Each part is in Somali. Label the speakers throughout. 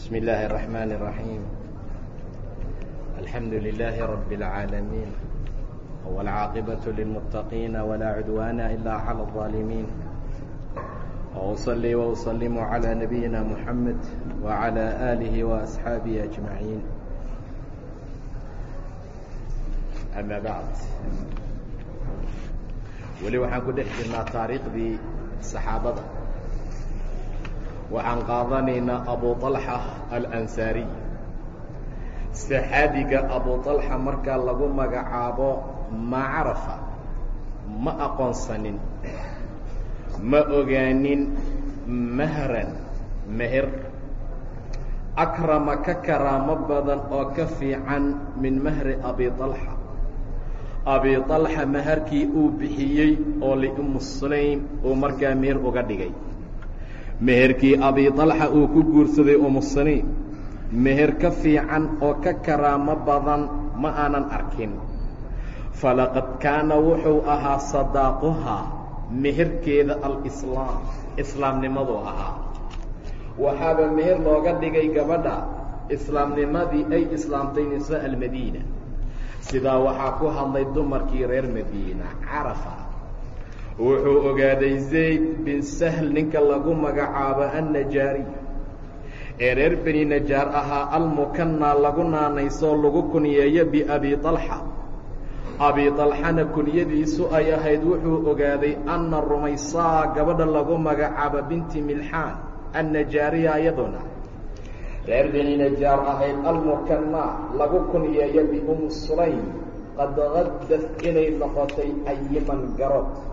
Speaker 1: بسم الله الرحمن الرحيم الحمد لله رب العالمين والعاقبة للمتقين ولا عدوان إلا على الظالمين وأصلي وأسلم على نبينا محمد وعلى آله وأصحابه أجمعين أما بعد weli waxaan ku dhex jirnaa taariikhdii saxaabada waxaan qaadanaynaa abu طalxa alansaariy saxaabiga abu طalxa markaa lagu magacaabo ma carafa ma aqoonsanin ma ogaanin mahran meher akrama ka karaamo badan oo ka fiican min mahri abi طalxa abi طalxa maharkii uu bixiyey oo liumu sulaym uu markaa meher uga dhigay meherkii abi طalxa uu ku guursaday umu sulaym meher ka fiican oo ka karaamo badan ma aanan arkin. Falaqad kaana wuxuu ahaa sadaaquhaa meherkeeda alislaam islaamnimaduu ahaa. Waxaaba meher looga dhigay gabadha islaamnimadii ay islaamtay nisaa almadiina. Sidaa waxaa ku hadlay dumarkii reer madiina carafa wuxuu ogaaday zayd bin sahl ninka lagu magacaabo annajaariy ee reer beni najaar ahaa almukanaa lagu naanaysoo lagu kunyeeyo biabi طalxa abi طalxana kunyadiisu ay ahayd wuxuu ogaaday anna rumaysaa gabadha lagu magacaabo binti milxaan annajaariya iyaduna. Reer beni najaar ahayd almukanaa lagu kunyeeyo bium sulaym qad qaddad inay noqotay ayiman garood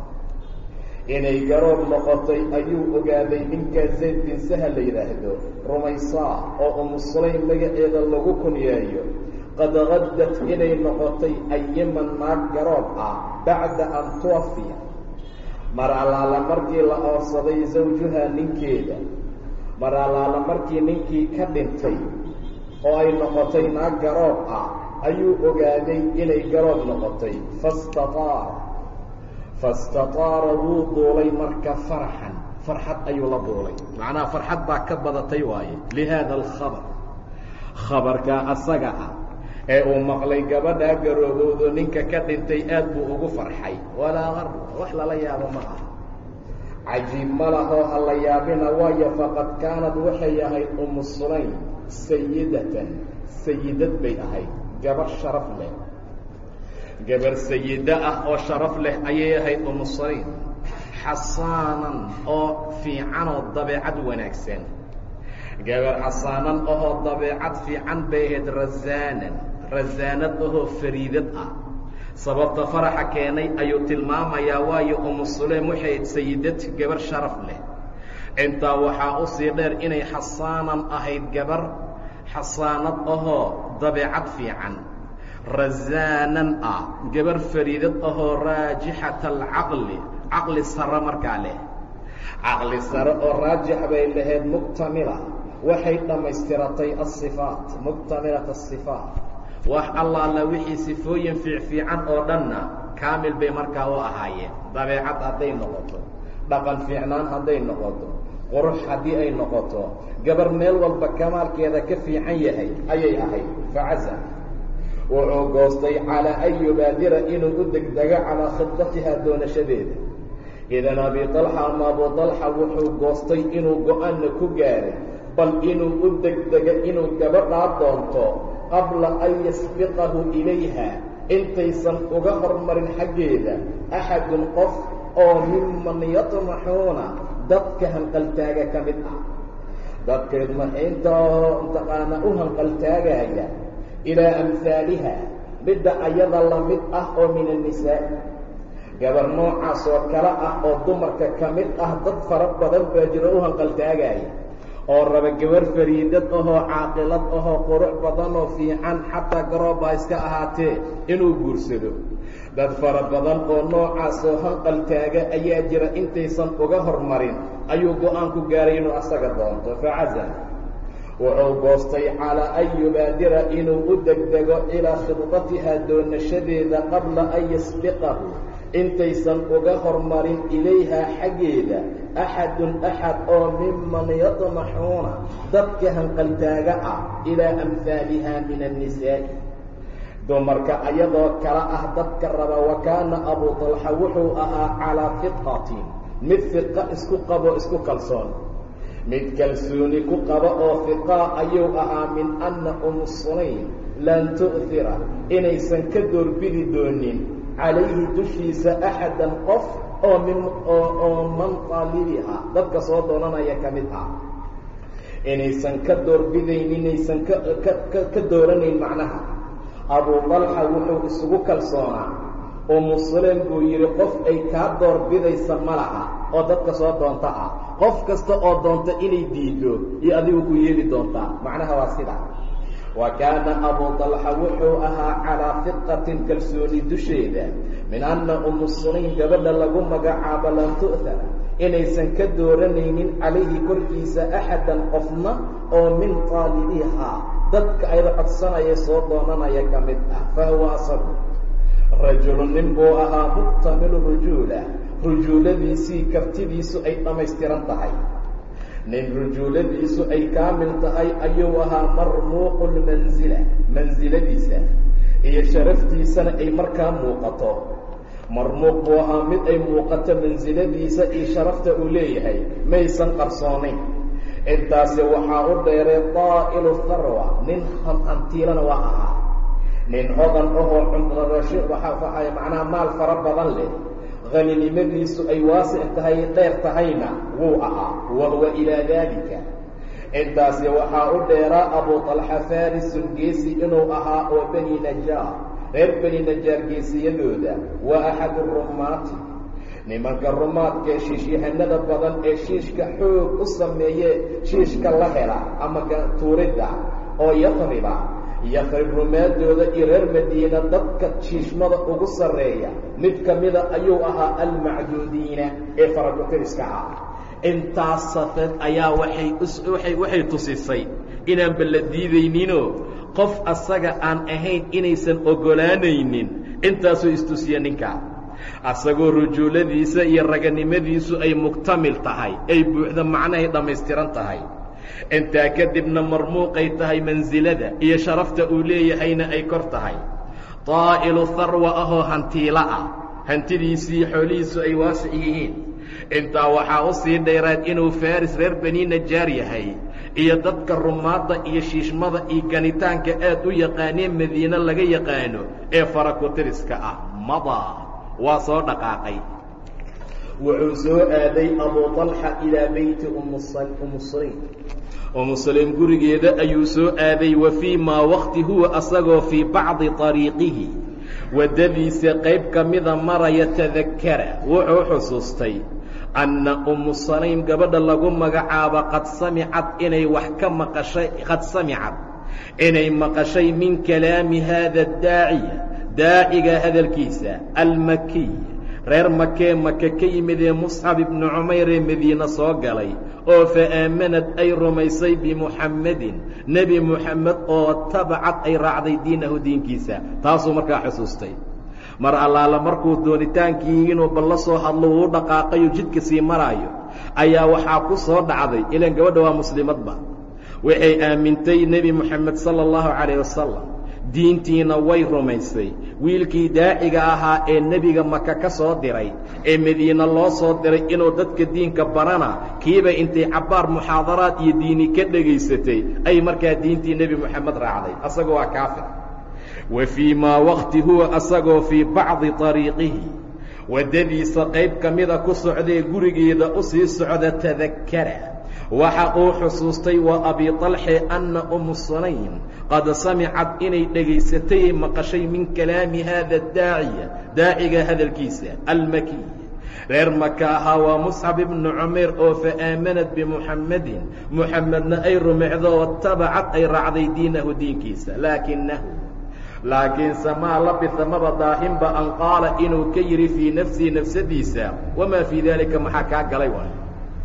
Speaker 1: inay garood noqotay ayuu ogaaday ninkaa zayd bin sahal la yidhaahdo rumaysaa oo umu sulaym magaceeda lagu kunyeeyo qad qaddad inay noqotay ayiman naag garood ah bacda an tuwafiya mar allaala markii la oorsaday zawjuhaa ninkeeda mar allaala markii ninkii ka dhintay oo ay noqotay naag garoob ah ayuu ogaaday inay garoob noqotay. Fastaaara fastataara wuu duulay marka farxan farxad ayuu la duulay macnaha farxad baa ka badatay waaye lihaada alkhabar khabarkaa asaga ah ee uu maqlay gabadhaa garoobowdo ninka ka dhintay aad buu ugu farxay walaa qar wax lala yaabo ma aha cajiib ma lahoo ha la yaabina waayo faqad kaanad waxay ahayd umu sayidatan sayidad bay ahayd gabar sharaf leh gabar sayido ah oo sharaf leh ayay ahayd umu sulaym xasaanan oo fiicanoo dabeecad wanaagsan. Gabar xasaanan ahoo dabeecad fiican bay ahayd rasaanan rasaanad ahoo fariidad ah. Sababta faraxa keenay ayuu tilmaamayaa waayo umu sulaym waxay sayidad gabar sharaf leh. Intaa waxaa u sii dheer inay xasaanan ahayd gabar xasaanad ahoo dabeecad fiican rasaanan ah gabar fariidad ahoo raajixata alcaqli caqli sare markaa leh. Caqli sare oo raajix bay lahayd muktamila waxay dhammaystiratay asifaat muktamilat asifaat wax allaala wixii sifooyin fiicfiican oo dhanna kaamil bay markaa u ahaayeen. Dabeecad hadday noqoto dhaqan fiicnaan hadday noqoto qurux haddii ay noqoto gabar meel walba kamaalkeeda ka fiican yahay ayay ahayd. Facaza wuxuu goostay calaa an yubaadira inuu u degdego calaa khidatiha doonashadeeda. Idan abi طalxa ama abu طalxa wuxuu goostay inuu go'aanna ku gaaray bal inuu u degdego inuu gabadhaa doonto qabla an yasbiqahu ilayha intaysan uga hormarin xaggeeda axadun qof oo miman yatmaxuuna dadka hanqaltaaga ka mid ah. Dadka idmaxiinta oo intaqaana u hanqaltaagaya ilaa amhaaliha midda ayada la mid ah oo min annisaa gabar noocaas oo kale ah oo dumarka ka mid ah dad fara badan baa jiro u hanqaltaagaya oo raba gabar fariidad ahoo caaqilad ahoo qurux badanoo fiican xataa garoobbaa iska ahaatee inuu guursado dad fara badan oo noocaasoo hanqal taaga ayaa jira intaysan uga hormarin ayuu go'aan ku gaaray inuu asaga doonto facazal wuxuu goostay calaa an yubaadira inuu u degdego ilaa khidbatiha doonashadeeda qabla an yasbiqahu. Intaysan uga hormarin ilayhaa xaggeeda axadun axad oo miman yadmaxuuna dadka hanqaltaaga ah ilaa amhaalihaa min annisaa'i. Dumarka ayadoo kala ah dadka raba wa kaana abuu talxa wuxuu ahaa calaa fiqatin mid fiqa isku qabo isku kalsoon mid kalsooni ku qaba oo fiqaa ayuu ahaa min anna umu sulaym lan tu'hira inaysan ka doorbidi doonin calayhi dushiisa axadan qof oo min oo man qaalibiha dadka soo doonanaya ka mid ah. Inaysan ka doorbidayn inaysan ka ka ka dooranayn macnaha. Abuu dalxa wuxuu isugu kalsoonaa umu sulaym buu yidhi qof ay kaa doorbidaysa ma laha oo dadka soo doonta ah. Qof kasta oo doonta inay diido iyo adigu ku yeeli doontaa macnaha waa sida. Wa kaana abuu dalxa wuxuu ahaa calaa fiqatin kalsooni dusheeda min anna umu sulaym gabadha lagu magacaabo lan tu'hara inaysan ka dooranaynin calayhi korkiisa axadan qofna oo min qaalibihaa dadka ayda codsanaya soo doonanaya ka mid ah fa huwa asagu rajulu nin buu ahaa muktamilu rujuula. Rujuuladiisii kartidiisu ay dhammaystiran tahay. Nin rujuuladiisu ay kaamil tahay ayuu ahaa marmuuqu lmansila mansiladiisa iyo sharaftiisana ay markaa muuqato. Marmuuq buu ahaa mid ay muuqato mansiladiisa iyo sharafta uu leeyahay. Maysan qarsoonayn. Intaasi waxaa u dheeray daa'ilu tharwa. Nin hantiilana waa ahaa nin hodan ahoo cumrarasho waxaa macnaha maal fara badan leh. Haninimadiisu ay waasic tahay dheer tahayna wuu ahaa. Wa huwa ilaa daalika intaasi waxaa u dheeraa abuu talxa farisun geesi inuu ahaa oo beni najaar reer beni najaar geesiyadooda. Waa axadu rumaati. Nimanka rumaadkaee shiishyahanada badan ee shiishka xoog u sameeye shiishka la hela ama tuuridda oo yaqriba yaqrib rumaadooda iyo reer madiina dadka shiishmada ugu sarreeya. Mid ka mida ayuu ahaa almacduudiina ee farakutiriska ah. Intaas safeed ayaa waay waxay tusisay inaanba la diidayninoo qof asaga aan ahayn inaysan ogolaanaynin. Intaasuu istusiya ninka. Asagoo rujuuladiisa iyo raganimadiisu ay muktamil tahay ay buuxda macnahay dhammaystiran tahay intaa kadibna marmuuqay tahay mansilada iyo sharafta uu leeyahayna ay kor tahay. Daa'ilu harwa ahoo hantiila ah. Hantidiisii xoolihiisu ay waasic yihiin. Intaa waxaa u sii dheeraad inuu faris reer beni najaar yahay iyo dadka rumaadda iyo shiishmada iyo ganitaanka aad u yaqaaneen madiine laga yaqaano ee farakutiriska ah. Madaa waa soo dhaqaaqay wuxuu soo aaday abuu طalxa ilaa beyti umu sulaym umu sulaym gurigeeda ayuu soo aaday wa fii maa wakti huwa asagoo fii bacdi طariiqihi waddadiisa qayb ka mida maraya tadakara wuxuu xusuustay anna umu sulaym gabadha lagu magacaabo qad samicad inay wax ka maqashay qad samicad inay maqashay min kalaami haada daaciya daaciga hadalkiisa almakiy reer makee maka ka yimid ee musxab ibnu cumayr ee madiine soo galay oo fa aamanad ay rumaysay bimuxammedin nebi muxamed oo tabacad ay raacday diinahu diinkiisa. Taasuu markaa xusuustay. Mar allaala markuu doonitaankii inuu balla soo hadlo uu dhaqaaqayo jidka sii maraayo ayaa waxaa ku soo dhacday. Ilaan gabadha waa muslimadba. Waxay aamintay nebi moxamed sala allahu calayh wasalam diintiina way rumaysay. Wiilkii daaciga ahaa ee nebiga maka ka soo diray ee madiine loo soo diray inuu dadka diinka barana kiiba intay cabbaar muxaadaraad iyo diini ka dhegaysatay ay markaa diintii nebi moxamed raacday. Asaga waa kaafir. Wa fii maa wakti huwa asagoo fii bacdi طariiqihi waddadiisa qayb ka mida ku socdee gurigeeda u sii socda tadakara waxa uu xusuustay waa abi طalxe anna umu sulaym. Qad samicad inay dhegaysatay maqashay min kalaami haada daaciya daaciga hadalkiisa almakiy reer maka ahaa waa musxab ibnu cumayr oo fa aamanad bimuxammedin muxamedna ay rumicdo watabacad ay raacday diinahu diinkiisa laakinahu laakiinse maa labisa maba daahinba an qaala inuu ka yidhi fii nafsihi nafsadiisa wamaa fii daalika maxaa kaa galay waay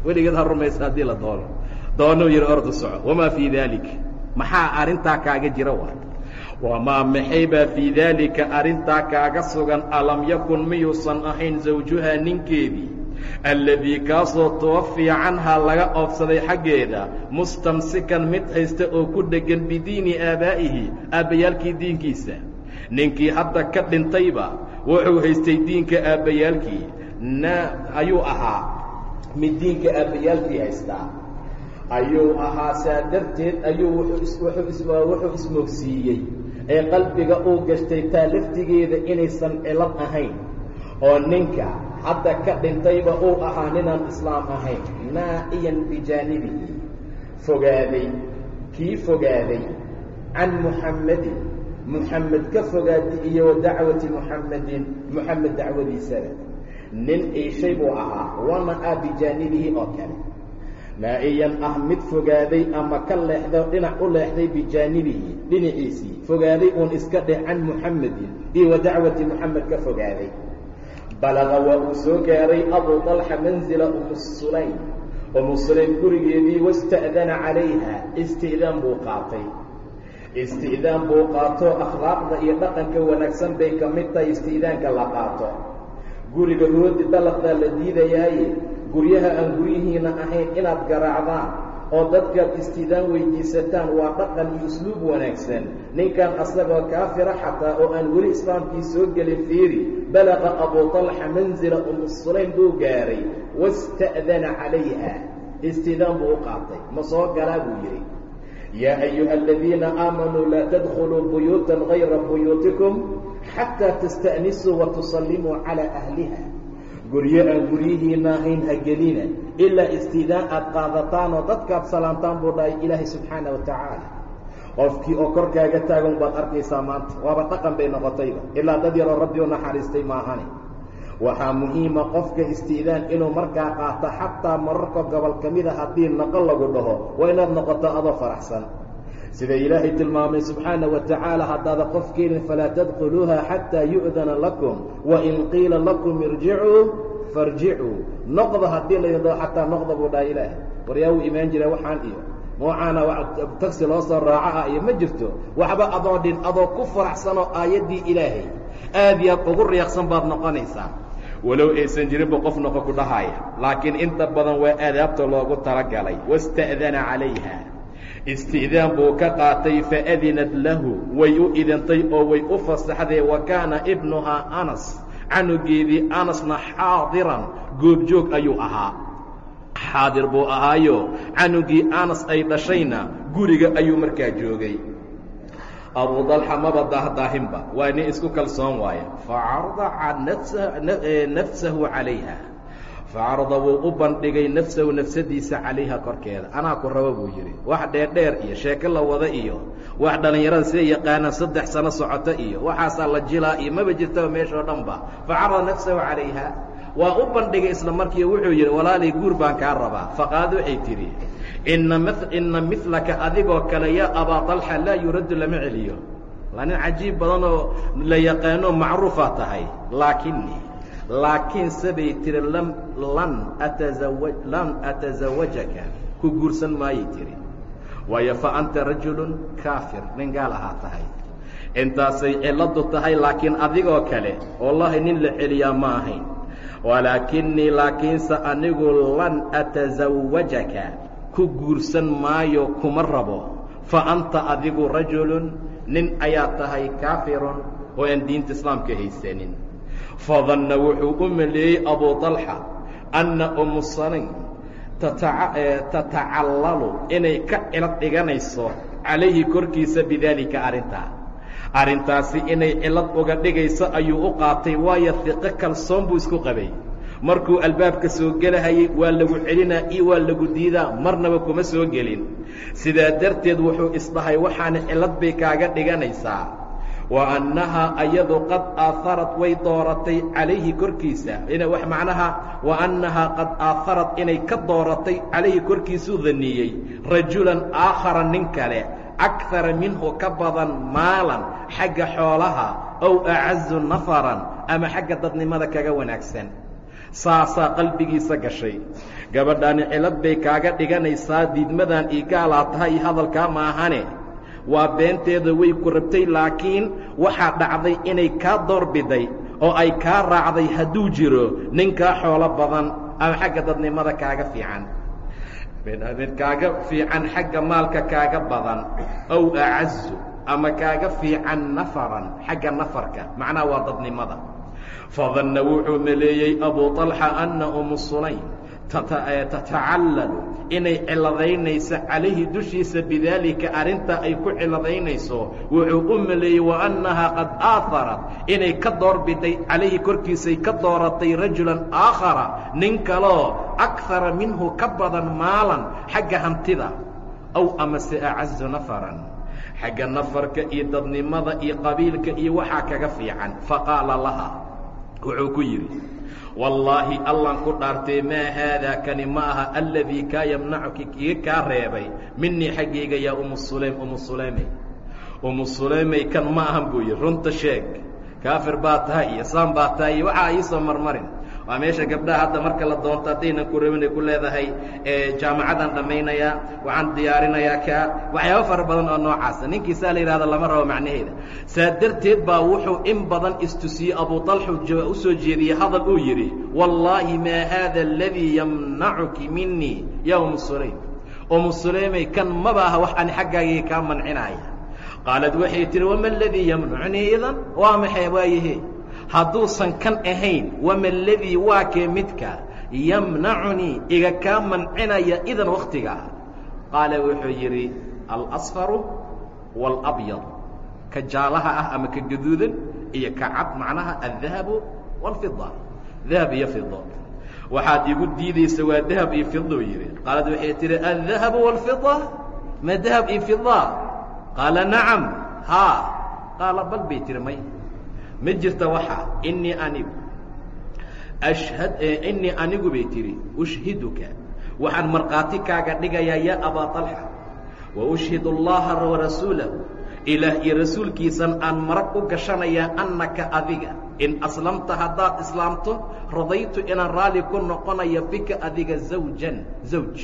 Speaker 1: weligeed ha rumaysa haddii la doono. Doonuu yidhi ordu soco wamaa fii daalik maxaa arrintaa kaaga jira waay wamaa maxay baa fii daalika arrintaa kaaga sugan? Alam yakun miyuusan ahayn sawjuhaa ninkeedii? Alladii kaasoo tuwafiya canhaa laga oobsaday xaggeeda mustamsikan mid haysta oo ku dheggan bidiini aabaa'ihi aabbayaalkii diinkiisa. Ninkii hadda ka dhintayba wuxuu haystay diinka aabbayaalkii. Na ayuu ahaa mid diinka aabbayaalkii haystaa. Ayuu ahaa saa darteed ayuu wuxuu ismoogsiiyey. Ee qalbiga uu gashtay taa laftigeeda inaysan cilad ahayn. Oo ninka hadda ka dhintayba uu ahaa ninaan islaam ahayn. Naa'iyan bijaanibihi fogaaday kii fogaaday can muxammadin muxamed ka fogaaday iyo wa dacwati muxamedin muxamed dacwadiisada nin iishay buu ahaa wana a bijaanibihi oo kale. Naa'iyan ah mid fogaaday ama ka leexda dhinac u leexday bijaanibihi dhinaciisii fogaaday uun iska dheh can muxamedin iyo wa dacwati muxamed ka fogaaday. Balaqa waa uu soo gaaray abuu طalxa manzila umu sulaym. Umu sulaym gurigeedii wasta'dana calayha isti'daan buu qaatay. Isti'daan buu qaato akhlaaqda iyo dhaqanka wanaagsan bay ka mid tahay isti'daanka la qaato guriga hoodi dalaqdaa la diidayaaye guryaha aan guryihiina ahayn inaad garaacdaan oo dadkaad istiidaan weydiisataan waa dhaqan iyo usluub wanaagsan. Ninkan asagoo kaafira xataa oo aan weli islaamkii soo gelin fiiri balaqa abuu طalxa manzila umu sulaym buu gaaray wasta'dana calayha. Istiidaan buu u qaatay. Ma soo galaa buu yidhi. Yaa ayuha aladiina aamanuu laa tadkhuluu buyuutan gayra buyuutikum xataa tasta'nisuu wa tusallimuu calaa ahliha guryo aan guryihiina ahayn ha gelina ilaa istiidaan aad qaadataan oo dadkaad salaamtaan buu dhahay ilaahay subxaana wa tacaala. Qofkii oo korkaaga taagan baad arkaysaa maanta waaba dhaqan bay noqotayba. Ilaa dad yaroo rabbi u naxariistay maahane waxaa muhiima qofka istiidaan inuu markaa qaato xataa mararka gobol ka mida haddii naqo lagu dhaho waa inaad noqoto adoo faraxsan sida ilaahay tilmaamay subxaana wa tacaala haddaada qof keenin falaa tadkhuluuha xataa yu'dana lakum wain qiila lakum irjicuu farjicuu noqda haddii laydin dhaho xataa noqda buu dhaha ilaahay. Waryaa wuu imaan jira waxaan iyo noocaana tagsi loo soo raaco ah iyo ma jirto. Waxba adoo dhin adoo ku faraxsanoo aayaddii ilaahay aad yaad ugu riyaaqsan baad noqonaysaa. Walow aysan jirinba qof noqo ku dhahaaya laakiin inta badan waa aadaabta loogu talagalay wasta'dana calayha isti'daan buu ka qaatay faadinad lahu. Way u idintay oo way u fasaxday wa kaana ibnuhaa anas. Canugeedii anasna xaadiran goobjoog ayuu ahaa. Xaadir buu ahaayo canugii anas ay dhashayna guriga ayuu markaa joogay. Abuu dalxa maba daahdaahinba waa nin isku kalsoon waaya facarada nafsahu calayha facarada wuu u bandhigay nafsahu nafsadiisa calayha korkeeda. Anaa ku rabo buu yidhi wax dheerdheer iyo sheeko la wada iyo wax dhallinyarada sida yaqaanaan saddex sano socota iyo waxaasaa la jilaa iyo maba jirtaba meeshoo dhan ba facarada nafsahu calayha waa u bandhigay isla markii wuxuu yidhi walaalay guur baan kaa rabaa. Faqaad waxay tidhi inna milaka adigoo kale yaa abaa طalxa laa yuraddu lama celiyo. Waa nin cajiib badan oo la yaqaano macruufaa tahay laakini laakiinse bay tihi lam lan atasawajaka ku guursan maayay tihi waayo fa anta rajulun kaafir. Nin gaal ahaa tahay? Intaasay ciladu tahay laakiin adigoo kale wallahi nin la celiyaa ma ahayn. Walaakinii laakiinse anigu lan atasawajaka ku guursan maayo kuma rabo. Fa anta adigu rajulun nin ayaa tahay kaafirun oo aan diinta islaamka haysanin fadanna wuxuu u maleeyey abuu طalxa anna umu sanayn tatacallalu inay ka cilad dhiganayso calayhi korkiisa bidaalika arrintaa arrintaasi inay cilad uga dhigayso ayuu u qaatay waayo hiqo kalsoon buu isku qabay markuu albaabka soo gelahayay waa lagu celinaa iyo waa lagu diidaa marnaba kuma soo gelin sidaa darteed wuxuu isdhahay waxaana cilad bay kaaga dhiganaysaa wa annahaa ayadu qad aaharad way dooratay calayhi korkiisa. Wax macnaha wa annahaa qad aaharad inay ka dooratay calayhi korkiisuu daniyey rajulan aakhara nin kale akara minhu ka badan maalan xagga xoolaha ow acazu nafaran ama xagga dadnimada kaga wanaagsan. Saasaa qalbigiisa gashay. Gabadhaani cilad bay kaaga dhiganaysaa diidmadan ii gaalaa tahay iyo hadalkaa maahane waa beenteeda way ku rabtay laakiin waxaa dhacday inay kaa doorbiday oo ay kaa raacday hadduu jiro ninkaa xoolo badan ama xagga dadnimada kaaga fiican. Kaaga fiican xagga maalka kaaga badan. Ow acazu ama kaaga fiican nafaran xagga nafarka macnaha waa dadnimada. Fadanna wuxuu maleeyey abu طalxa anna umu sulaym tatacallalu inay ciladaynayso calayhi dushiisa bidaalika arrintaa ay ku ciladaynayso wuxuu u maleeyey wa annahaa qad aaharat inay ka doorbiday calayhi korkiisay ka dooratay rajulan aakhara nin kaloo akara minhu ka badan maalan xagga hantida aw amase acazu nafaran xagga nafarka iyo dadnimada iyo qabiilka iyo waxaa kaga fiican faqaala laha wuxuu ku yidhi wallaahi allan ku dhaartee maa haadaa kani ma aha aladii kaa yamnacuki kiga kaa reebay? Minii xaggayga yaa umu sulaym umu sulaymey umu sulaymey kan ma ahan buu yidhi runta sheeg kaafir baa tahay iyo saan baa tahay iyo waxaa iisoo marmarin waa meesha gabdhaha hadda marka la doonto haddaynan ku rabin ay ku leedahay jaamacadaan dhammaynayaa waxaan diyaarinayaa kaa waxyaabo fara badan oo noocaasa. Ninkiisaa la yidhahdo lama rabo macnaheeda. Saa darteed baa wuxuu in badan istusiyey abu talxu u soo jeediyey hadal uu yidhi wallaahi maa haada aladii yamnacuki minii yaa umu sulaym. Umu sulaymay kan maba aha wax ani xaggaagii kaa mancinaaya. Qaalad waxay tihi wama aladii yamnacnii idan? Waa maxay waayahe hadduusan kan ahayn wama aladii waa midka? Yamnacunii iga kaa mancinaya idan wakhtigaa qaala wuxuu yidhi alasfaru waalabyad ka jaalaha ah ama ka gaduudan iyo ka cad macnaha aldahabu waalfida dahab iyo fido waxaad igu diidaysa waa dahab iyo fidou yidhi. Qaalad waxay tihi aldahabu waalfida ma dahab iyo fida qaala nacam. Haa qaala bal bay tihi may ma jirta waxa inii anigu ashhad inii anigu bay tihi ushhiduka waxaan markhaati kaaga dhigayaa yaa abaa طalxa wa ushhid اllaha warasuulahu ilaah iyo rasuulkiisan aan marag u gashanayaa annaka adiga in aslamta haddaad islaamto radaytu inaan raalli ku noqonayo bika adiga zawjan zawj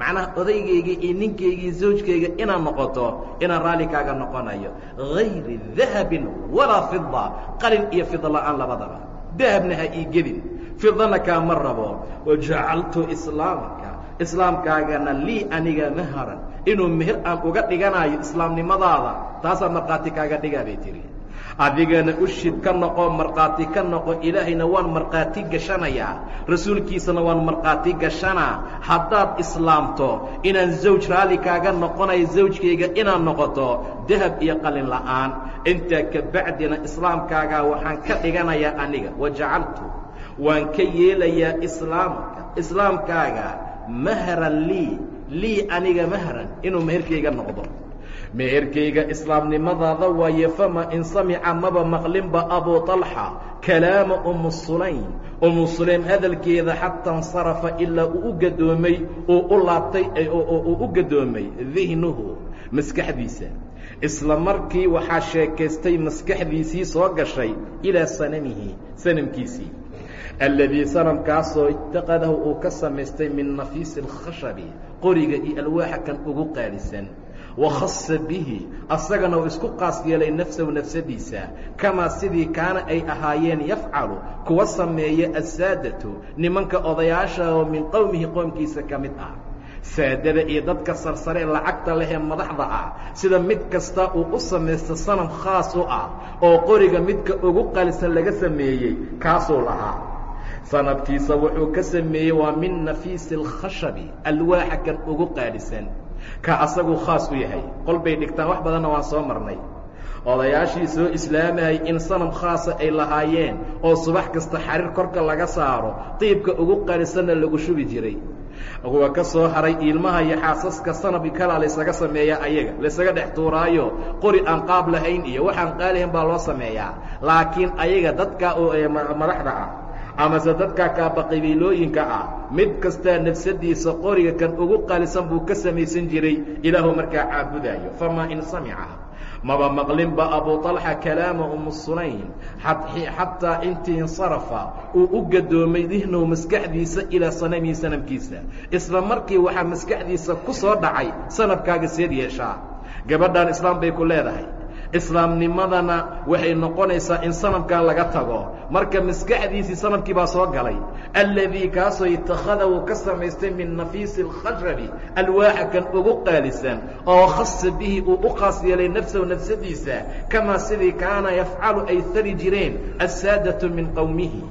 Speaker 1: macnaha odaygayga iyo ninkaygii zawjkayga inaad noqoto inaan raalli kaaga noqonayo. Hayri dahabin walaa fida qalin iyo fida la'aan labadaba. Dahabna ha ii gelin fidana kaama rabo. Wajacaltu islaamaka islaamkaagana lii aniga maharan inuu meher aan uga dhiganayo islaamnimadaada taasaan markhaati kaaga dhigaa bay tihi adigana ushid ka noqo markhaati ka noqo ilaahayna waan markhaati gashanayaa. Rasuulkiisana waan markhaati gashanaa haddaad islaamto inaan zawj raalli kaaga noqonayo zawjkayga inaad noqoto dahab iyo qalin la'aan. Intaa ka bacdina islaamkaagaa waxaan ka dhiganayaa aniga wajacaltu waan ka yeelayaa islaamka. Islaamkaaga mahran lii lii aniga mahran inuu meherkayga noqdo meherkayga islaamnimadaada waaye fama in samica maba maqlinba abuu طalxa kalaama ummu sulaym. Umu sulaym hadalkeeda xata insarafa ilaa uu u gadoomay uu u laabtay uu u gadoomay dihnuhu maskaxdiisa. Isla markii waxaa sheekaystay maskaxdiisii soo gashay ilaa sanamihi sanamkiisii. Alladii sanamkaasoo itaqadahu uu ka samaystay min nafiisi alkhashabi qoriga iyo alwaaxa kan ugu qaadisan wakhasa bihi asagana uu isku qaas yeelay nafsahu nafsadiisa kamaa sidii kaana ay ahaayeen yafcalu kuwa sameeya assaadatu nimanka odayaasha oo min qowmihi qoomkiisa ka mid ah. Saadada iyo dadka sarsare lacagta lehee madaxda ah sida mid kasta uu u samaysto sanam khaas u ah oo qoriga midka ugu qalisan laga sameeyey kaasuu lahaa. Sanabkiisa wuxuu ka sameeyey waa min nafiisi اlkhashabi alwaaxa kan ugu qaalisan ka asagu khaas u yahay. Qol bay dhigtaan wax badanna waan soo marnay. Odayaashii soo islaamayay in sanam khaasa ay lahaayeen oo subax kasta xariir korka laga saaro diibka ugu qalisanna lagu shubi jiray. Kuwa ka soo haray ilmaha iyo xaasaska sanab kalaa laysaga sameeyaa ayaga laysaga dhex tuuraayo qori aan qaab lahayn iyo waxaan qaalihayn baa loo sameeyaa. Laakiin ayaga dadka oo madaxda ah amase dadkaa kaaba qabiilooyinka ah mid kastaa nafsadiisa qoriga kan ugu qaalisan buu ka samaysan jiray ilaahu markaa caabudaayo. Famaa in samica. Maba maqlinba abu kalaama umu sulaym. Xataa intii insarafa uu u gadoomay dihnuhu maskaxdiisa ilaa sanamihi sanamkiisa. Isla markii waxaa maskaxdiisa ku soo dhacay sanabkaaga seed yeeshaa. Gabadhan islaam bay ku leedahay islaamnimadana waxay noqonaysaa in sanamkan laga tago. Marka maskaxdiisii sanamkii baa soo galay alladii kaasoo itakhada uu ka samaystay min nafiisi اlkhashrabi alwaaxa kan ugu qaalisan oo khasa bihi uu u khaas yeelay nafsahu nafsadiisa kamaa sidii kaana yafcalu ay tari jireen assaadatu min qowmihi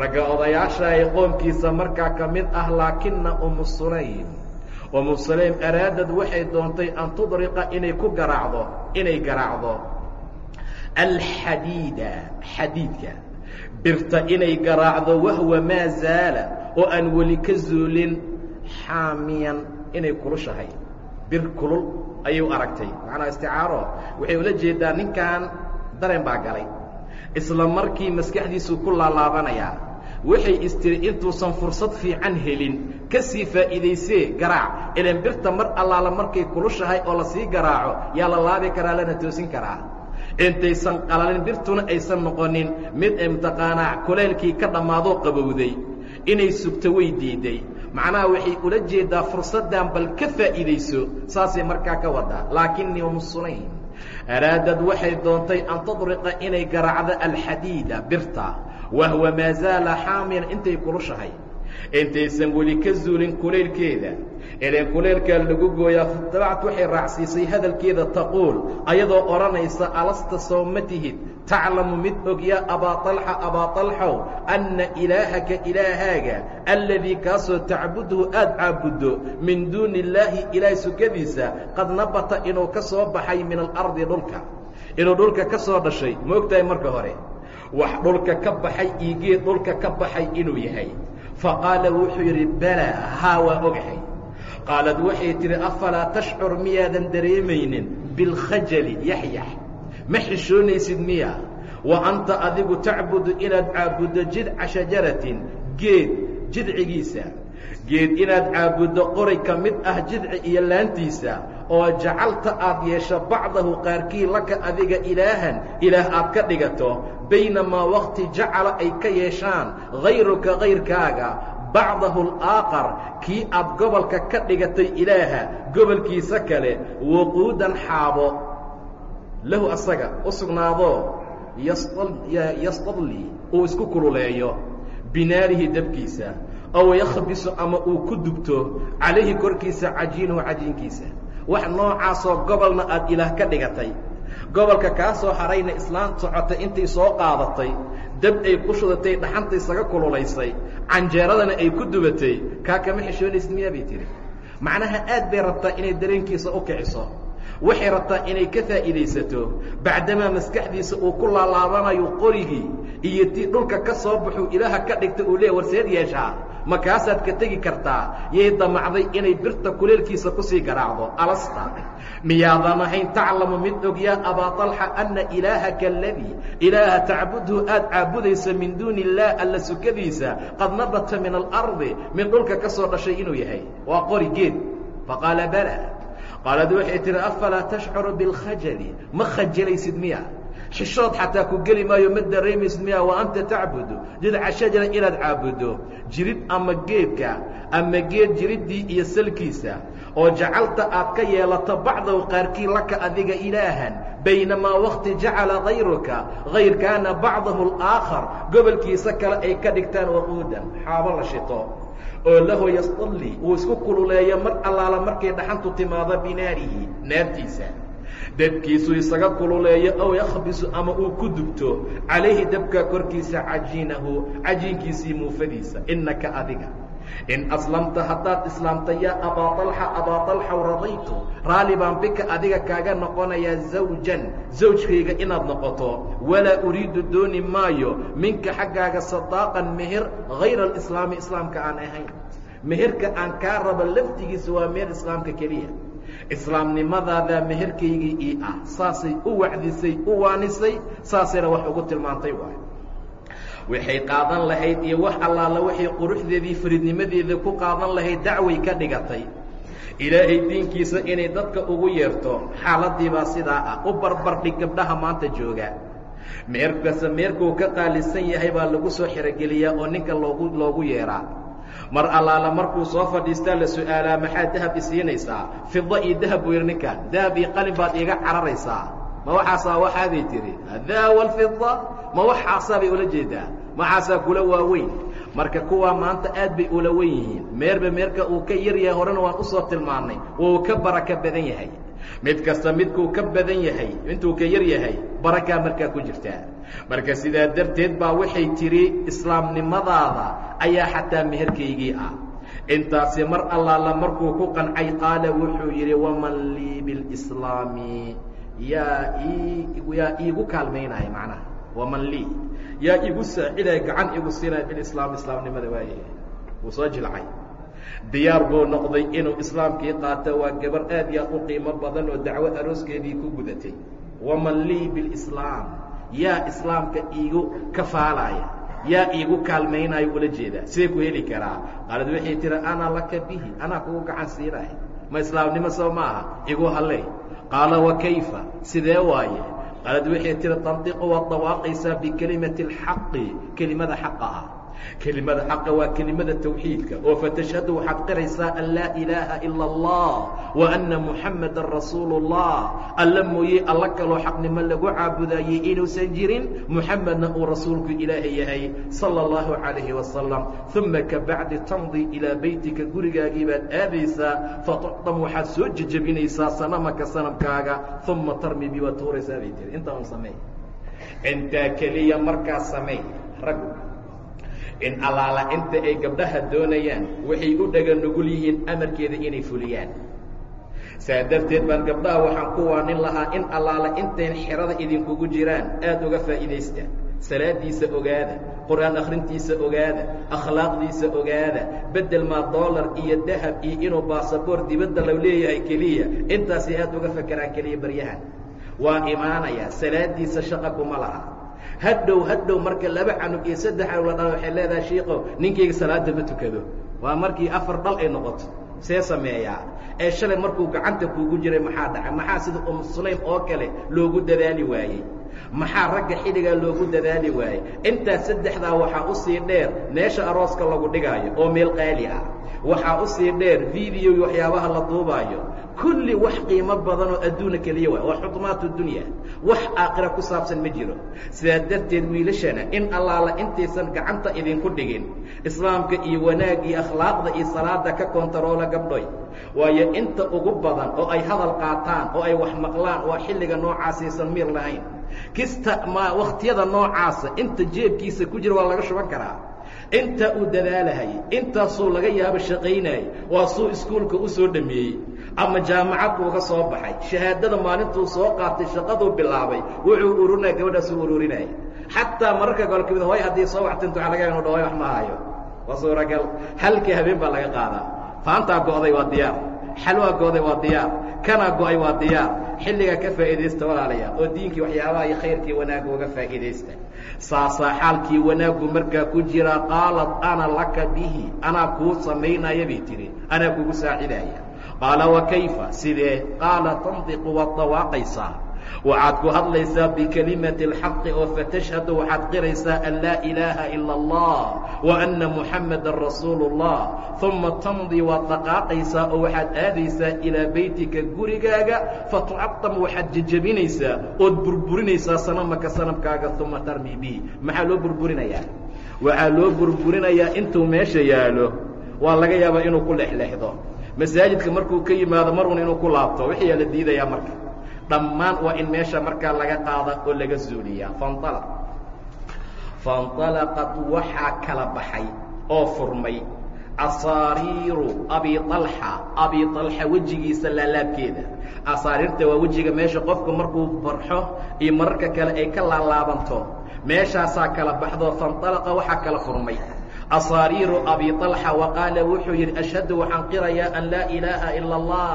Speaker 1: ragga odayaasha ee qoomkiisa markaa ka mid ah laakina umu sulaym umu sulaym araadad waxay doontay an tudriqa inay ku garaacdo inay garaacdo. Alxadiida xadiidka. Birta inay garaacdo wahwa maa zaala oo aan weli ka zuulin xaamiyan inay kulushahay. Bir kulul ayay u aragtay. Macnaa isticaaro waxay ula jeedaa ninkan dareen baa galay. Isla markii maskaxdiisuu ku laalaabanayaa waxay istiri intuusan fursad fiican helin ka sii faa'iidaysee garaac. Ilan birta mar allaala markay kulushahay oo la sii garaaco yaa la laabi karaa lana toosin karaa. Intaysan qalalin birtuna aysan noqonin mid ay mataqaanaa kulaylkii ka dhammaadoo qabowday inay sugto way diiday. Macnaha waxay ula jeedaa fursaddan bal ka faa'iidayso saasay markaa ka wadaa laakinii umusulayn araadad waxay doontay an tadriqa inay garaacdo alxadiida birta wahwa maa zaala xaamiyan intay kulushahay intaysan weli ka zuulin kulaylkeeda ilan kulaylkaa lagu gooyaa fadabacad waxay raacsiisay hadalkeeda taquul ayadoo odhanaysa alasta soo ma tihid taclamu mid og yaa abaa طalxa abaa طalxow anna ilaahaka ilaahaaga alladii kaasoo tacbudhu aad caabuddo min duuni illaahi ilaah sukadiisa qad nabata inuu ka soo baxay min alardi dhulka inuu dhulka ka soo dhashay ma ogtahay marka hore wax dhulka ka baxay iyo geed dhulka ka baxay inuu yahay. Faqaala wuxuu yidhi balaa haa waa ogahay. Qaalad waxay tidhi afalaa tashcur miyaadan dareemaynin bilkhajali yaxyax. Ma xishoonaysid miya? Wa anta adigu tacbudu inaad caabuddo jidca shajaratin geed jidcigiisa geed inaad caabuddo qoray ka mid ah jidci iyo laantiisa oo jacalta aad yeesho bacdahu qaarkii laka adiga ilaahan ilaah aad ka dhigato baynamaa waqti jacala ay ka yeeshaan hayruka kayrkaaga bacdahu alaaqar kii aad gobolka ka dhigatay ilaaha gobolkiisa kale waquudan xaabo. Lahu asaga u sugnaadoo yastadli uu isku kululeeyo binaarihi dabkiisa ow yakhbisu ama uu ku dubto calayhi korkiisa cajiinuhu cajiinkiisa wax noocaasoo gobolna aad ilaah ka dhigatay gobolka kaa soo harayna islaan socotay intay soo qaadatay dab ay ku shudatay dhaxanta isaga kululaysay canjeeradana ay ku dubatay kaa kama xishoonaysid miyaa bay tihi macnaha aad bay rabtaa inay dareenkiisa u kiciso waxay rabtaa inay ka faa'iidaysato bacdamaa maskaxdiisa uu ku laalaabanayo qorigii iyo tii dhulka ka soo baxuu ilaaha ka dhigta uu leeya warseed yeeshaa makaasaad ka tegi kartaa yay damacday inay birta kuleelkiisa ku sii garaacdo. Alasta miyaadan ahayn taclamu mid og yaa abaa طalxa anna ilaahaka aladii ilaaha tacbudhu aad caabudaysa min duuni illaah alla sukadiisa qad nabata min alardi mid dhulka ka soo dhashay inuu yahay. Waa qori geed. Faqaala bala. Qaalad waxay tihi afalaa tashcuru bilkhajali ma khajalaysid miya xishood xataa ku geli maayo ma dareemaysid miya wa anta tacbudu. Jidca shajara inaad caabuddo jirid ama geedka ama geed jiriddii iyo salkiisa oo jacalta aad ka yeelato bacdahu qaarkii laka adiga ilaahan baynamaa waqti jacala hayruka hayrkaana bacdahu alaakhar gobolkiisa kale ay ka dhigtaan waquudan. Xaabo la shito. Oo lahu yastalli uu isku kululeeyo mar allaala markay dhaxantu timaado binaarihi naartiisa dabkiisuu isaga kululeeyo ow yakhbisu ama uu ku dubto calayhi dabka korkiisa cajiinahu cajiinkiisii muufadiisa innaka adiga. In aslamta haddaad islaamta yaa abaa طalxa abaa طalxaw radaytu raalli baan bika adiga kaaga noqonayaa zawjan zawjkayga inaad noqoto. Walaa uriidu dooni maayo minka xaggaaga sadaaqan meher hayra alislaami islaamka aan ahayn. Meherka aan kaa rabo laftigiisa waa meher islaamka keliya islaamnimadaada meherkaygii ii ah saasay u wacdisay u waanisay saasayna wax ugu tilmaantay waay waxay qaadan lahayd iyo wax allaala waxay quruxdeedii faridnimadeeda ku qaadan lahayd dacway ka dhigatay. Ilaahay diinkiisa inay dadka ugu yeerto xaaladiibaa sidaa ah u barbardhig gabdhaha maanta jooga. Meerkase meerkuu ka qaalisan yahay baa lagu soo xerogeliyaa oo ninka loogu loogu yeeraa mar allaala markuu soo fadhiistaa la su'aalaa maxaa dahab isiinaysaa fida iyo dahab buu yidhi ninkan dahab iyo qalin baad iiga cararaysaa. Ma waxaasaa waxaaday tihi adaa walfida ma waxaasaa bay ula jeedaa. Maxaasaa kula waaweyn? Marka kuwaa maanta aad bay ula wen yihiin. Meerba meerka uu ka yar yahay horena waan u soo tilmaannay. Wuu ka baraka badan yahay mid kasta midkuu ka badan yahay intuu ka yar yahay barakaa markaa ku jirtaa marka sidaa darteed baa waxay tidhi islaamnimadaada ayaa xataa meherkaygii ah. Intaasi mar allaala markuu ku qancay qaala wuxuu yidhi waman lii bilslaami yaa yaa iigu kaalmaynaya macnaha. Waman lii? Yaa igu saacidaya gacan igu siinaya bilislaam islaamnimada waaye. Wuu soo jilcay diyaar buu noqday inuu islaamkii qaato waa gabar aad iyo aad u qiimo badan oo dacwo arooskeedii ku gudatay. Waman lii bilislaam? Yaa islaamka iigu kafaalaya yaa iigu kaalmaynayo ula jeedaa sidee ku heli karaa. Qaalad waxay tihi ana laka bihi anaa kugu gacan siinaya ma islaamnimo soo ma aha igu hallee qaala wa kayfa? Sidee waaye? Qaalad waxay tihi tantiqu waad dawaaqaysaa bikelimati اlxaqi kelimada xaqa ah kelimada xaqa waa kelimada tawxiidka. Oo fatashhadu waxaad qiraysaa an laa ilaaha ila allah wa ana muxammadan rasuulu اllah alla mooye alla kaloo xaqnimo lagu caabudaayey inuusan jirin muxamedna uu rasuulku ilaaha yahay sala اllahu calayhi wasalam uma kabacdi tamdi ilaa beytika gurigaagii baad aadaysaa fatucdam waxaad soo jejebinaysaa sanamaka sanamkaaga. Uma tarmi bi waad tuuraysaa bay tiri. Intaa un sameey intaa keliya markaa sameey rag in allaala inta ay gabdhaha doonayaan waxay u dhaga nugul yihiin amarkeeda inay fuliyaan. Saa darteed baan gabdhaha waxaan ku waanin lahaa in allaala intayn xerada idinkugu jiraan aad uga faa'iidaysta. Salaadiisa ogaada qur'aan akhrintiisa ogaada akhlaaqdiisa ogaada bedel maa dollar iyo dahab iyo inuu baasaboor dibadda la leeyahay keliya intaasay aad uga fakeraan keliya baryahan. Waa imaanayaa salaadiisa shaqa kuma laha hadhow hadhow marka laba canug iyo saddex canug la dhalo waxay leedahay shiikow ninkayga salaada ma tukado. Waa markii afar dhal ay noqoto see sameeyaa ee shalay markuu gacanta kuugu jiray maxaa dhacay? Maxaa sida umu sulaym oo kale loogu dadaali waayey? Maxaa ragga xilligaa loogu dadaali waayey? Intaas saddexdaa waxaa u sii dheer meesha arooska lagu dhigaayo oo meel qaali ah waxaa u sii dheer video waxyaabaha la duubaayo kulli wax qiimo badan oo adduuna keliya waay waa xudumaat dunya. Wax aakhira ku saabsan ma jiro. Sidaa darteed wiilashana in allaala intaysan gacanta idinku dhigin islaamka iyo wanaag iyo akhlaaqda iyo salaada ka kontaroola gabdhoy. Waayo inta ugu badan oo ay hadal qaataan oo ay wax maqlaan waa xilliga noocaasaysan miir lahayn. Kista ma wakhtiyada noocaasa inta jeebkiisa ku jira waa laga shuban karaa intaa uu dadaalahayay intaasuu laga yaabo shaqaynayay waa suu iskuulka u soo dhameeyey ama jaamacad uuga soo baxay shahaadada maalintuu soo qaatay shaqaduu bilaabay wuxuu ururinaya gabadhaasuu ururinaya xataa mararka gole ka mid hoy haddii soo waxtinto waa laga inu dhahoy wax ma hayo. Waa suuragal halkii habeen baa laga qaadaa. Faantaa go'day waa diyaar xalwaa go'day waa diyaar kanaa go'ay waa diyaar. Xilligaa ka faa'iidaysta walaalayaal oo diinkii waxyaabaha iyo khayrkii wanaagga uga faa'iidaysta. Saasaa xaalkii wanaaggu markaa ku jiraa qaalat ana laka bihi anaa kuu samaynaya bay tihi anaa kugu saacidaaya qaala wa kayfa? Sidee? Qaala tandiqu waad dawaaqaysaa waxaad ku hadlaysaa bikelimati اlxaqi oo fatashhadu waxaad qiraysaa an laa ilaaha ila اllah wa anna muxamada rasuulu اllah uma tamdi waad dhaqaaqaysaa oo waxaad aadaysaa ilaa beytika gurigaaga fatucadam waxaad jejebinaysaa ood burburinaysaa sanamaka sanamkaaga uma tarmi bi maxaa loo burburinayaa waxaa loo burburinayaa intuu meesha yaalo waa laga yaabaa inuu ku lexleexdo masaajidka markuu ka yimaado mar un inuu ku laabto wixiyaa la diidayaa marka dhammaan waa in meesha markaa laga qaada oo laga zuuliyaa fanala fanطalaqad waxaa kala baxay oo furmay. Asaariiru abi alxa abi alxa wejigiisa laalaabkeeda asaariirta waa wejiga meesha qofku markuu barxo iyo mararka kale ay ka laalaabanto meeshaasaa kala baxdo. Fanalaqa waxaa kala furmay. Asaariiru abi alxa wa qaala wuxuu yidhi ashhadu waxaan qirayaa an laa ilaaha ila اllah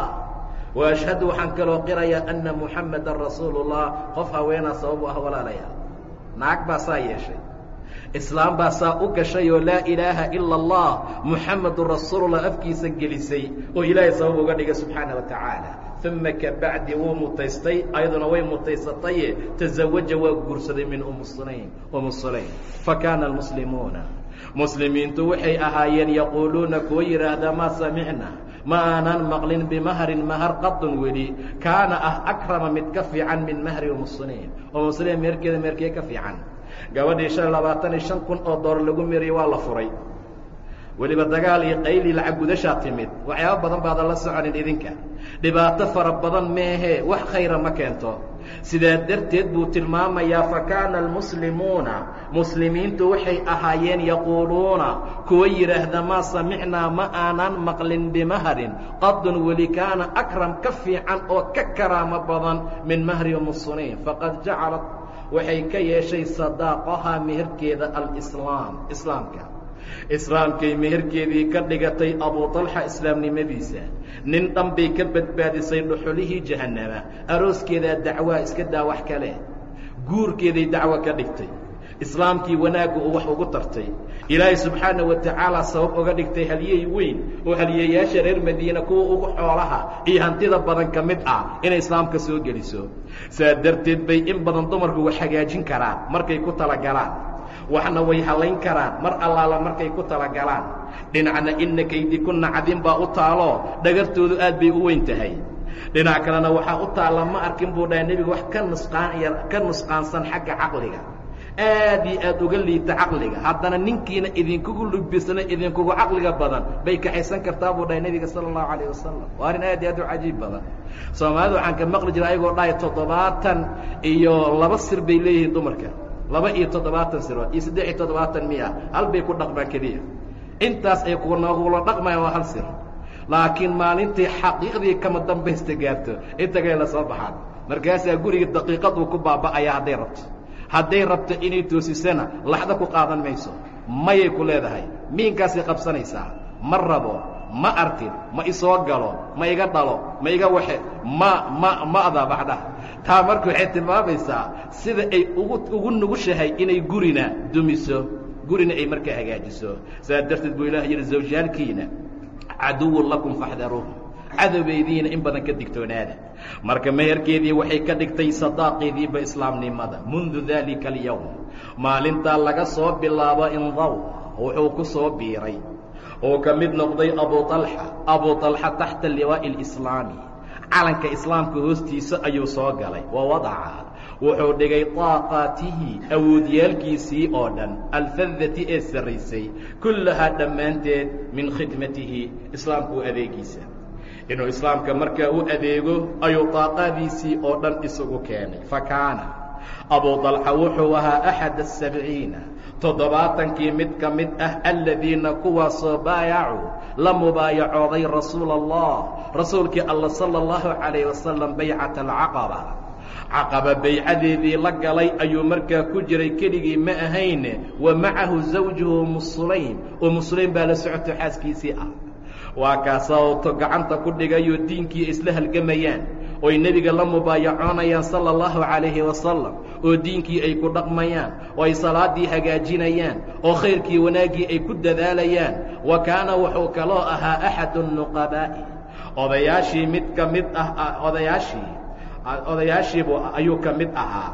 Speaker 1: وأشhهadu waxaan kaloo qirayaa أنa محamada rasuul الlah qof haweenaa sabab u ah walaalayaal naag baa saa yeeshay islaam baa saa u gashay oo laa ilaaha ilا الlah muxamadu rasuulullah afkiisa gelisay oo ilaahay sabab uga dhiga subxaanaه وataعaalى ثuma kabacdi wuu mutaystay ayaduna way mutaysataye تزawaja waa guursaday min um sulaym um sulaym fakaana الmuslimuuna muslimiintu waxay ahaayeen yaquuluuna kuwa yidhaahda maa samicna ma aanan maqlin bimahrin mahar qadun weli. Kaana ah akrama mid ka fiican min mahri muslimiin. Oo muslimiin meerkeeda meerkee ka fiican. Gabadhii shan labaatan iyo shan kun oo door lagu meriyey waa la furay weliba dagaal iyo qayli lacag gudashaa timid. Waxyaaba badan baadan la soconin idinka. Dhibaato fara badan meehee wax khayra ma keento. Sidaa darteed buu tilmaamayaa fakaana almuslimuuna muslimiintu waxay ahaayeen yaquuluuna kuwa yidhaahda maa samicnaa ma aanan maqlin bimaharin qadun weli kaana akram ka fiican oo ka karaamo badan min mahri muslimiin. Faqad jacalat waxay ka yeeshay sadaaqahaa meherkeeda alislaam islaamka islaamkay meherkeedii ka dhigatay abuuطalxa islaamnimadiisa. Nin dhan bay ka badbaadisay dhuxulihii jahannama. Arooskeedaa dacwaa iska daa wax kale. Guurkeeday dacwo ka dhigtay. Islaamkii wanaagga uu wax ugu tartay. Ilaahay subxaana wa tacaala sabab uga dhigtay halyey weyn oo halyeeyaasha reer madiina kuwa ugu xoolaha iyo hantida badan ka mid ah inay islaamka soo geliso. Saa darteed bay in badan dumarku wax hagaajin karaan markay ku talagalaan waxna way hallayn karaan. Mar allaala markay ku talagalaan. Dhinacna inna kaydikunna cadin baa u taalo. Dhagartoodu aad bay u weyn tahay. Dhinac kalena waxaa u taalla ma arkin buu dhahay nebiga wax ka nusqaan iyo ka nusqaansan xagga caqliga. Aad iyo aad uga liita caqliga. Haddana ninkiina idinkugu lubisna idinkugu caqliga badan bay kaxaysan kartaa buu dhahay nebiga sala allahu calayh wasalam waa arrin aad iyo aad u cajiib badan. Soomaalida waxaan ka maqli jira ayagoo dhahay toddobaatan iyo laba sir bay leeyihiin dumarka laba iyo toddobaatan sirod iyo saddex iyo toddobaatan miya hal bay ku dhaqmaan keliya. Intaas ay kugula dhaqmayaan waa hal sir. Laakiin maalintii xaqiiqdii kama dambaysta gaarto intagay la soo baxaan. Markaasaa guriga daqiiqad uu ku baaba'aya hadday rabto. Hadday rabto inay toosisana laxda ku qaadan mayso. Mayay ku leedahay. Miinkaasay qabsanaysaa. Ma rabo ma arkin ma isoo galo ma iga dhalo ma iga waxe ma ma ma'da taa marka waxay tilmaamaysaa sida ay ugu ugu nugushahay inay gurina dumiso gurina ay markaa hagaajiso. Saa darteed buu ilaah yidhi zawjaalkiina caduwun lakum faxdaruuh. Cadowbaydiina in badan ka digtoonaada marka meherkeedii waxay ka dhigtay sadaaqidiiba islaamnimada mundu daalika alyowm maalintaa laga soo bilaabo indaw wuxuu ku soo biiray. Oo ka mid noqday abu alxa abu alxa taxta liwaa'i اlislaami calanka islaamka hoostiisa ayuu soo galay wa wadaca wuxuu dhigay طaaqaatihi awoodyaalkiisii oo dhan alfadati ee sarraysay kullahaa dhammaanteed min khidmatihi islaamku adeegiisa inuu islaamka markaa u adeego ayuu طaaqaadiisii oo dhan isugu keenay fakaana abu طalxa wuxuu ahaa axad الsabciina toddobaatankii mid ka mid ah aladiina kuwaasoo baayacuu la mubaayacooday rasuula allah rasuulkii alla sala allahu calayh wasalam baycata alcaqaba. Caqaba baycadeedii la galay ayuu markaa ku jiray keligii ma ahayne wa macahu zawjuhu musulaym oo musulaym baa la socoto xaaskiisii ah. Waa kaasaato gacanta ku dhigayoo diinkii isla halgamayaan oy nebiga la mubaayacoonayaan sala allahu calayhi wasalam oo diinkii ay ku dhaqmayaan oo ay salaaddii hagaajinayaan oo khayrkii wanaaggii ay ku dadaalayaan wa kaana wuxuu kaloo ahaa axadu nuqabaa'i odayaashii mid ka mid ah odayaashii odayaashiibu ayuu ka mid ahaa.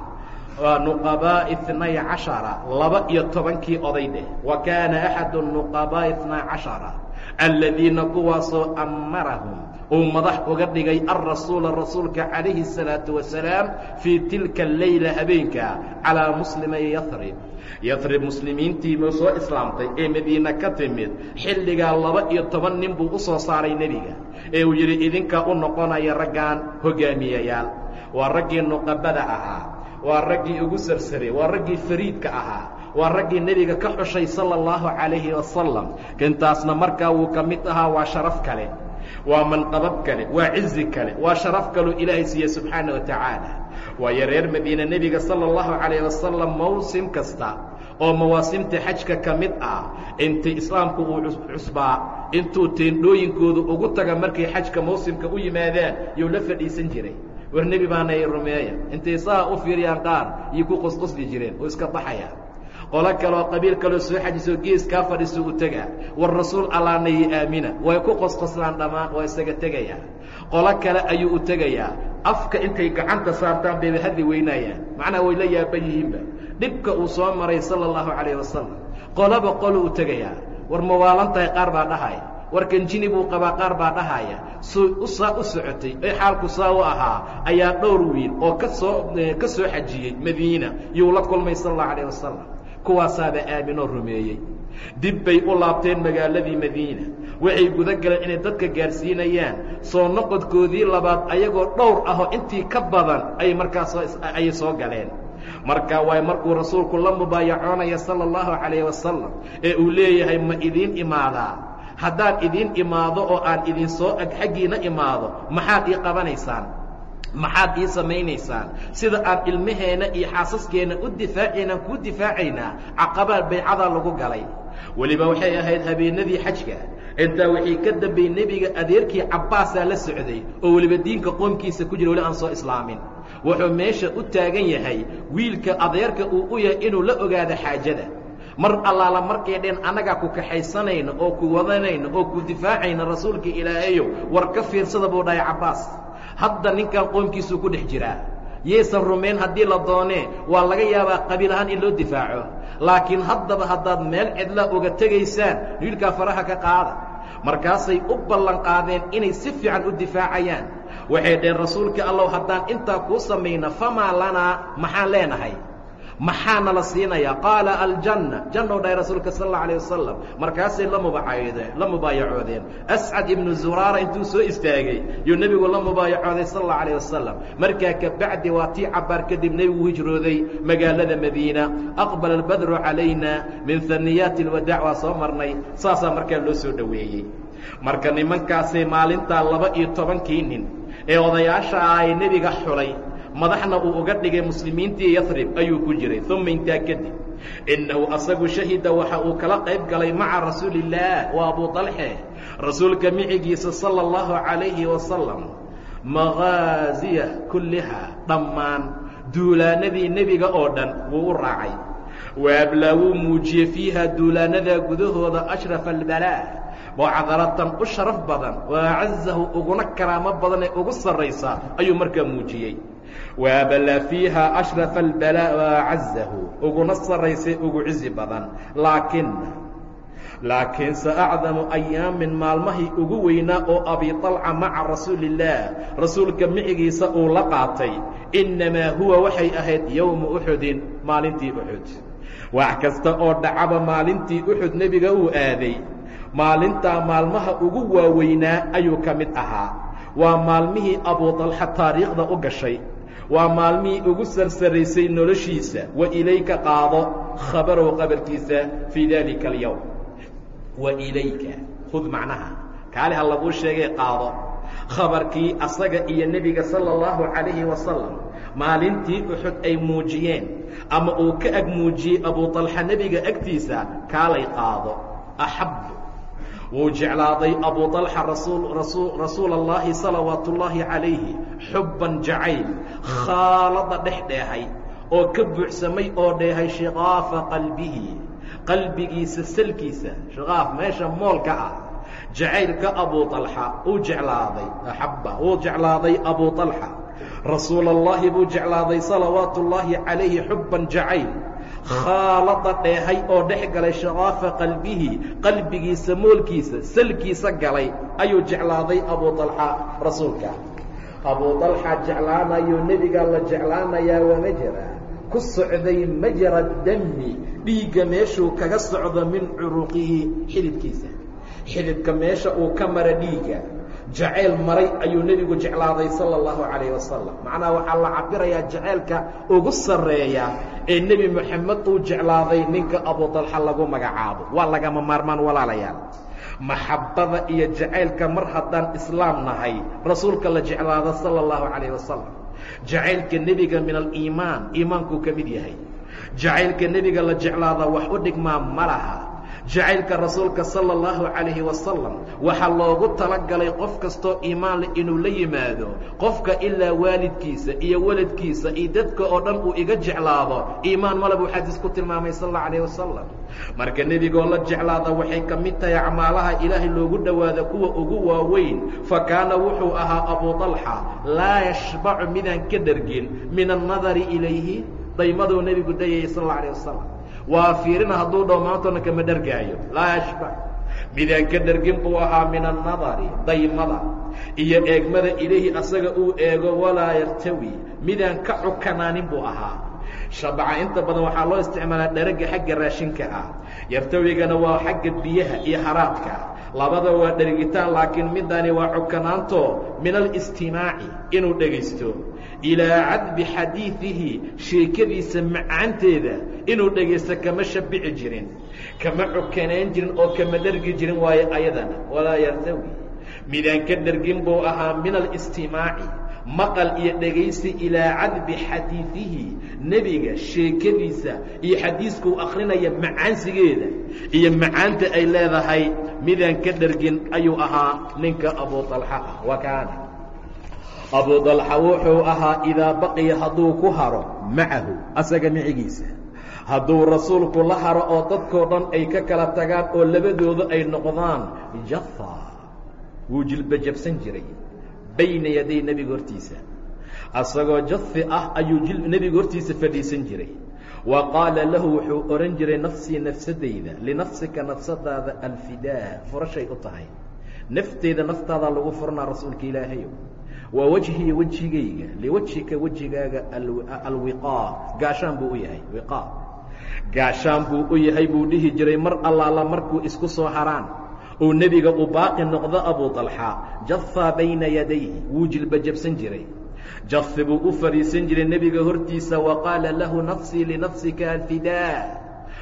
Speaker 1: Waa nuqabaa inay cashara laba iyo tobankii oday dheh wa kaana axadu nuqabaa inaa cashara aladiina kuwaasoo amarahum uu madax uga dhigay alrasuula rasuulka calayhi الsalaatu wasalaam fii tilka leyla habeenka calaa muslimay yarib yarib muslimiintiibuu soo islaamtay ee madiine ka timid. Xilligaa laba iyo toban nin buu u soo saaray nebiga. Ee uu yidhi idinkaa u noqonaya raggan hogaamiyayaal. Waa raggii nuqabada ahaa. Waa raggii ugu sarsaray. Waa raggii fariidka ahaa. Waa raggii nebiga ka xushay sala allahu calayhi wasalam kintaasna markaa wuu ka mid ahaa waa sharaf kale waa manqabab kale waa cizi kale waa sharaf kaloo ilaahay siiye subxaana wa tacaala waayo reer madiine nebiga sala allahu calayh wasalam mawsim kasta oo mawaasimta xajka ka mid ah. Intii islaamku uu cusbaa intuu teendhooyinkoodu ugu taga markay xajka mawsimka u yimaadaan yuu la fadhiisan jiray. War nebi baana i rumeeya. Intay saa u fiiriyaan qaar iyo ku qosqosli jireen oo iska baxaya qolo kaleoo qabiil kaloo soo xajiso gees kaa fadhiiso u tegaa. War rasuul allaanayi aamina. Way ku qosqoslaan dhammaan waa isaga tegayaa. Qolo kale ayuu u tegayaa. Afka intay gacanta saartaan bayba hadli weynayaan macnaha way la yaaban yihiinba. Dhibka uu soo maray sala allahu calayh wasalam qolaba qolo u tegayaa. War mawaalan tahay qaar baa dhahaya warkan jini buu qabaa qaar baa dhahaya suu saa u socotay ee xaalku saa u ahaa ayaa dhowr wiil oo ka soo ka soo xajiyey madiina. Yuu la kulmay sala allahu calayh wasalam kuwaasaaba aaminoo rumeeyey. Dib bay u laabteen magaaladii madiina. Waxay guda galeen inay dadka gaadhsiinayaan soo noqodkoodii labaad ayagoo dhowr ahoo intii ka badan ay markaas ayay soo galeen. Marka waay markuu rasuulku la mubaayacoonaya sala allahu calayh wasalam ee uu leeyahay ma idiin imaadaa haddaan idiin imaado oo aan idin soo ag xaggiina imaado maxaad ii qabanaysaan maxaad ii samaynaysaan? Sida aan ilmaheenna iyo xaasaskeenna u difaacaynaan kuu difaacaynaa caqabaa baycadaa lagu galay. Weliba waxay ahayd habeenadii xajka. Intaa wixii ka dambeeyey nebiga adeerkii cabbaasaa la socday oo weliba diinka qoomkiisa ku jira weli aan soo islaamin. Wuxuu meesha u taagan yahay wiilka adeerka uu u yahay inuu la ogaado xaajada. Mar allaala markay dheen annagaa ku kaxaysanayno oo ku wadanayno oo ku difaacayno rasuulka ilaahayow war ka fiirsada buu dhahay cabbaas hadda ninkan qoomkiisuu ku dhex jiraa yaysan rumayn haddii la doonee waa laga yaabaa qabiil ahaan in loo difaaco. Laakiin haddaba haddaad meel cidlaa uga tegaysaan wiilkaa faraha ka qaada. Markaasay u ballan qaadeen inay si fiican u difaacayaan. Waxay dheen rasuulka allow haddaan intaa kuu samayna famaa lanaa maxaan leenahay maxaana la siinayaa qaala aljanna. Jannou dhahay rasuulka sal alla alayh wasalam markaasay la mubaayacoodeen. Ascad ibnu zuraara intuu soo istaagay yuu nebigu la mubaayacooday sal alla alayh wasalam markaa kabacdi waa tii cabbaar kadib nebigu hijrooday magaalada madiina. Aqbala albadru calayna min haniyaati alwadaac waa soo marnay. Saasaa markaa loo soo dhoweeyey marka nimankaasay maalintaa laba iyo tobankii nin ee odayaasha ah ee nebiga xulay madaxna uu uga dhigay muslimiintii yasrib ayuu ku jiray uma intaa kadib innahu asagu shahida waxa uu kala qayb galay maca rasuuli illaah waa abu dalxe rasuulka micigiisa sala allahu calayhi wasalam maghaaziya kulliha dhammaan duulaanadii nebiga oo dhan wuu u raacay. Waablaa wuu muujiyey fiiha duulaanadaa gudahooda ashrafa albalaa wacdaratan u sharaf badan waacazahu uguna karaamo badan ee ugu sarraysa ayuu markaa muujiyey waabala fiiha ashrafa albalaa waacazahu uguna sarraysay ugu cizi badan laakina laakiinse acdamu ayaamin maalmahii ugu weynaa oo abiطalca maca rasuuli illaah rasuulka micigiisa uu la qaatay innamaa huwa waxay ahayd yowma uxudin maalintii uxud wax kasta oo dhacaba maalintii uxud nebiga uu aaday maalintaa maalmaha ugu waaweynaa ayuu ka mid ahaa waa maalmihii abuطalxa taariikhda u gashay waa maalmihii ugu sarsaraysay noloshiisa. Wa ilayka qaado khabarow qabarkiisa fii dalika alyowm wa ilayka khud macnaha. Kaali ha laguu sheegay qaado. Khabarkii asaga iyo nebiga sala allahu calayhi wasalam maalintii uxud ay muujiyeen ama uu ka ag muujiyey abuuطalxa nebiga agtiisa kaalay qaado. Axab wuu jeclaaday abu طalxa rasuula اllahi salawaat ullaahi calayhi xubban jacayl khaalada dhex dheehay oo ka buuxsamay oo dheehay shiqaafa qalbihi qalbigiisa salkiisa shiqaaf meesha moolka ah jacaylka abu طalxa uu jeclaaday axabba wuu jeclaaday abu طalxa rasuula اllahi buu jeclaaday salawaat ullaahi calayhi xubban jacayl khaalada dheehay oo dhex galay shaqaafa qalbihi qalbigiisa moolkiisa salkiisa galay ayuu jeclaaday abu طalxa rasuulka. Abu طalxa jeclaanayo nebigaa la jeclaanayaa waa ma ku socday majra dami dhiigga meeshuu kaga socdo min curuqihi xididkiisa. Xididka meesha uu ka mara dhiigga jacayl maray ayuu nebigu jeclaaday sala allahu calayh wasalam macnaha waxaa la cabirayaa jacaylka ugu sarreeya ee nebi moxamed uu jeclaaday ninka abuطalxa lagu magacaabo. Waa lagama maarmaan walaalayaal. Maxabbada iyo jacaylka mar haddaan islaam nahay rasuulka la jeclaado sala allahu calayh wasalam jacaylka nebiga min aliimaan iimaankuu ka mid yahay. Jacaylka nebiga la jeclaada wax u dhigmaa ma laha jacaylka rasuulka sala allahu calayhi wasalam waxaa loogu talagalay qof kastoo iimaan leh inuu la yimaado qofka ilaa waalidkiisa iyo waladkiisa iyo dadka oo dhan uu iga jeclaado iimaan male buu xadiis ku tilmaamay sal allau calayh wasalam marka nebigoo la jeclaada waxay ka mid tahay acmaalaha ilaahay loogu dhowaado kuwa ugu waaweyn fa kaana wuxuu ahaa abu طalxa laa yashbacu midaan ka dhergin min annadari ilayhi daymaduu nebigu dayayay sal alla alayh wasalam waa fiirina hadduu dhaw maantona kama dhargaayo laa yashbac midaan ka dhargin buu ahaa min annadari daymada. Iyo eegmada ilayhi asaga uu eego walaa yartawi. Midaan ka cukanaanin buu ahaa. Shabaca inta badan waxaa loo isticmaalaa dharagga xagga raashinka ah. Yartawigana waa xagga biyaha iyo haraadka. Labada waa dherigitaan laakiin midani waa cukanaanto min alistimaaci inuu dhegaysto ilaa cadbi xadiidihi sheekadiisa macaanteeda inuu dhegaysto kama shabici jirin kama cukanayn jirin oo kama dhergi jirin waayo ayadana walaa yartawi. Midaan ka dhergin buu ahaa min alistimaaci maqal iyo dhegaysi ilaa cadbi xadiidihi nebiga sheekadiisa iyo xadiiskuu akrinaya macaansigeeda iyo macaanta ay leedahay midaan ka dhergin ayuu ahaa ninka abu alxa ah wa kaana abu dalxa wuxuu ahaa idaa baqiya hadduu ku haro macahu asaga micigiisa. Hadduu rasuulku la haro oo dadkoo dhan ay ka kala tagaan oo labadooda ay noqdaan jafa wuu jilbajabsan jiray bayna yaday nebiga hortiisa. Asagoo jafi ah ayuu nebiga hortiisa fadhiisan jiray. Wa qaala lahu wuxuu odhan jiray nafsii nafsadayda linafsika nafsadaada alfidaa. Furashay u tahay. Nafteeda naftaadaa lagu furanaa rasuulka ilaahayo waa wejhiya wejigayga liwajhika wejigaaga alwiqaa gaashaan buu u yahay wiqaa gaashaan buu u yahay buu dhihi jiray mar allaala markuu isku soo haraan. Uu nebiga u baaqi noqdo abu طalxa jafaa bayna yadayhi wuu jilbajabsan jiray. Jafi buu u fadhiisan jiray nebiga hortiisa wa qaala lahu nafsii linafsika alfidaa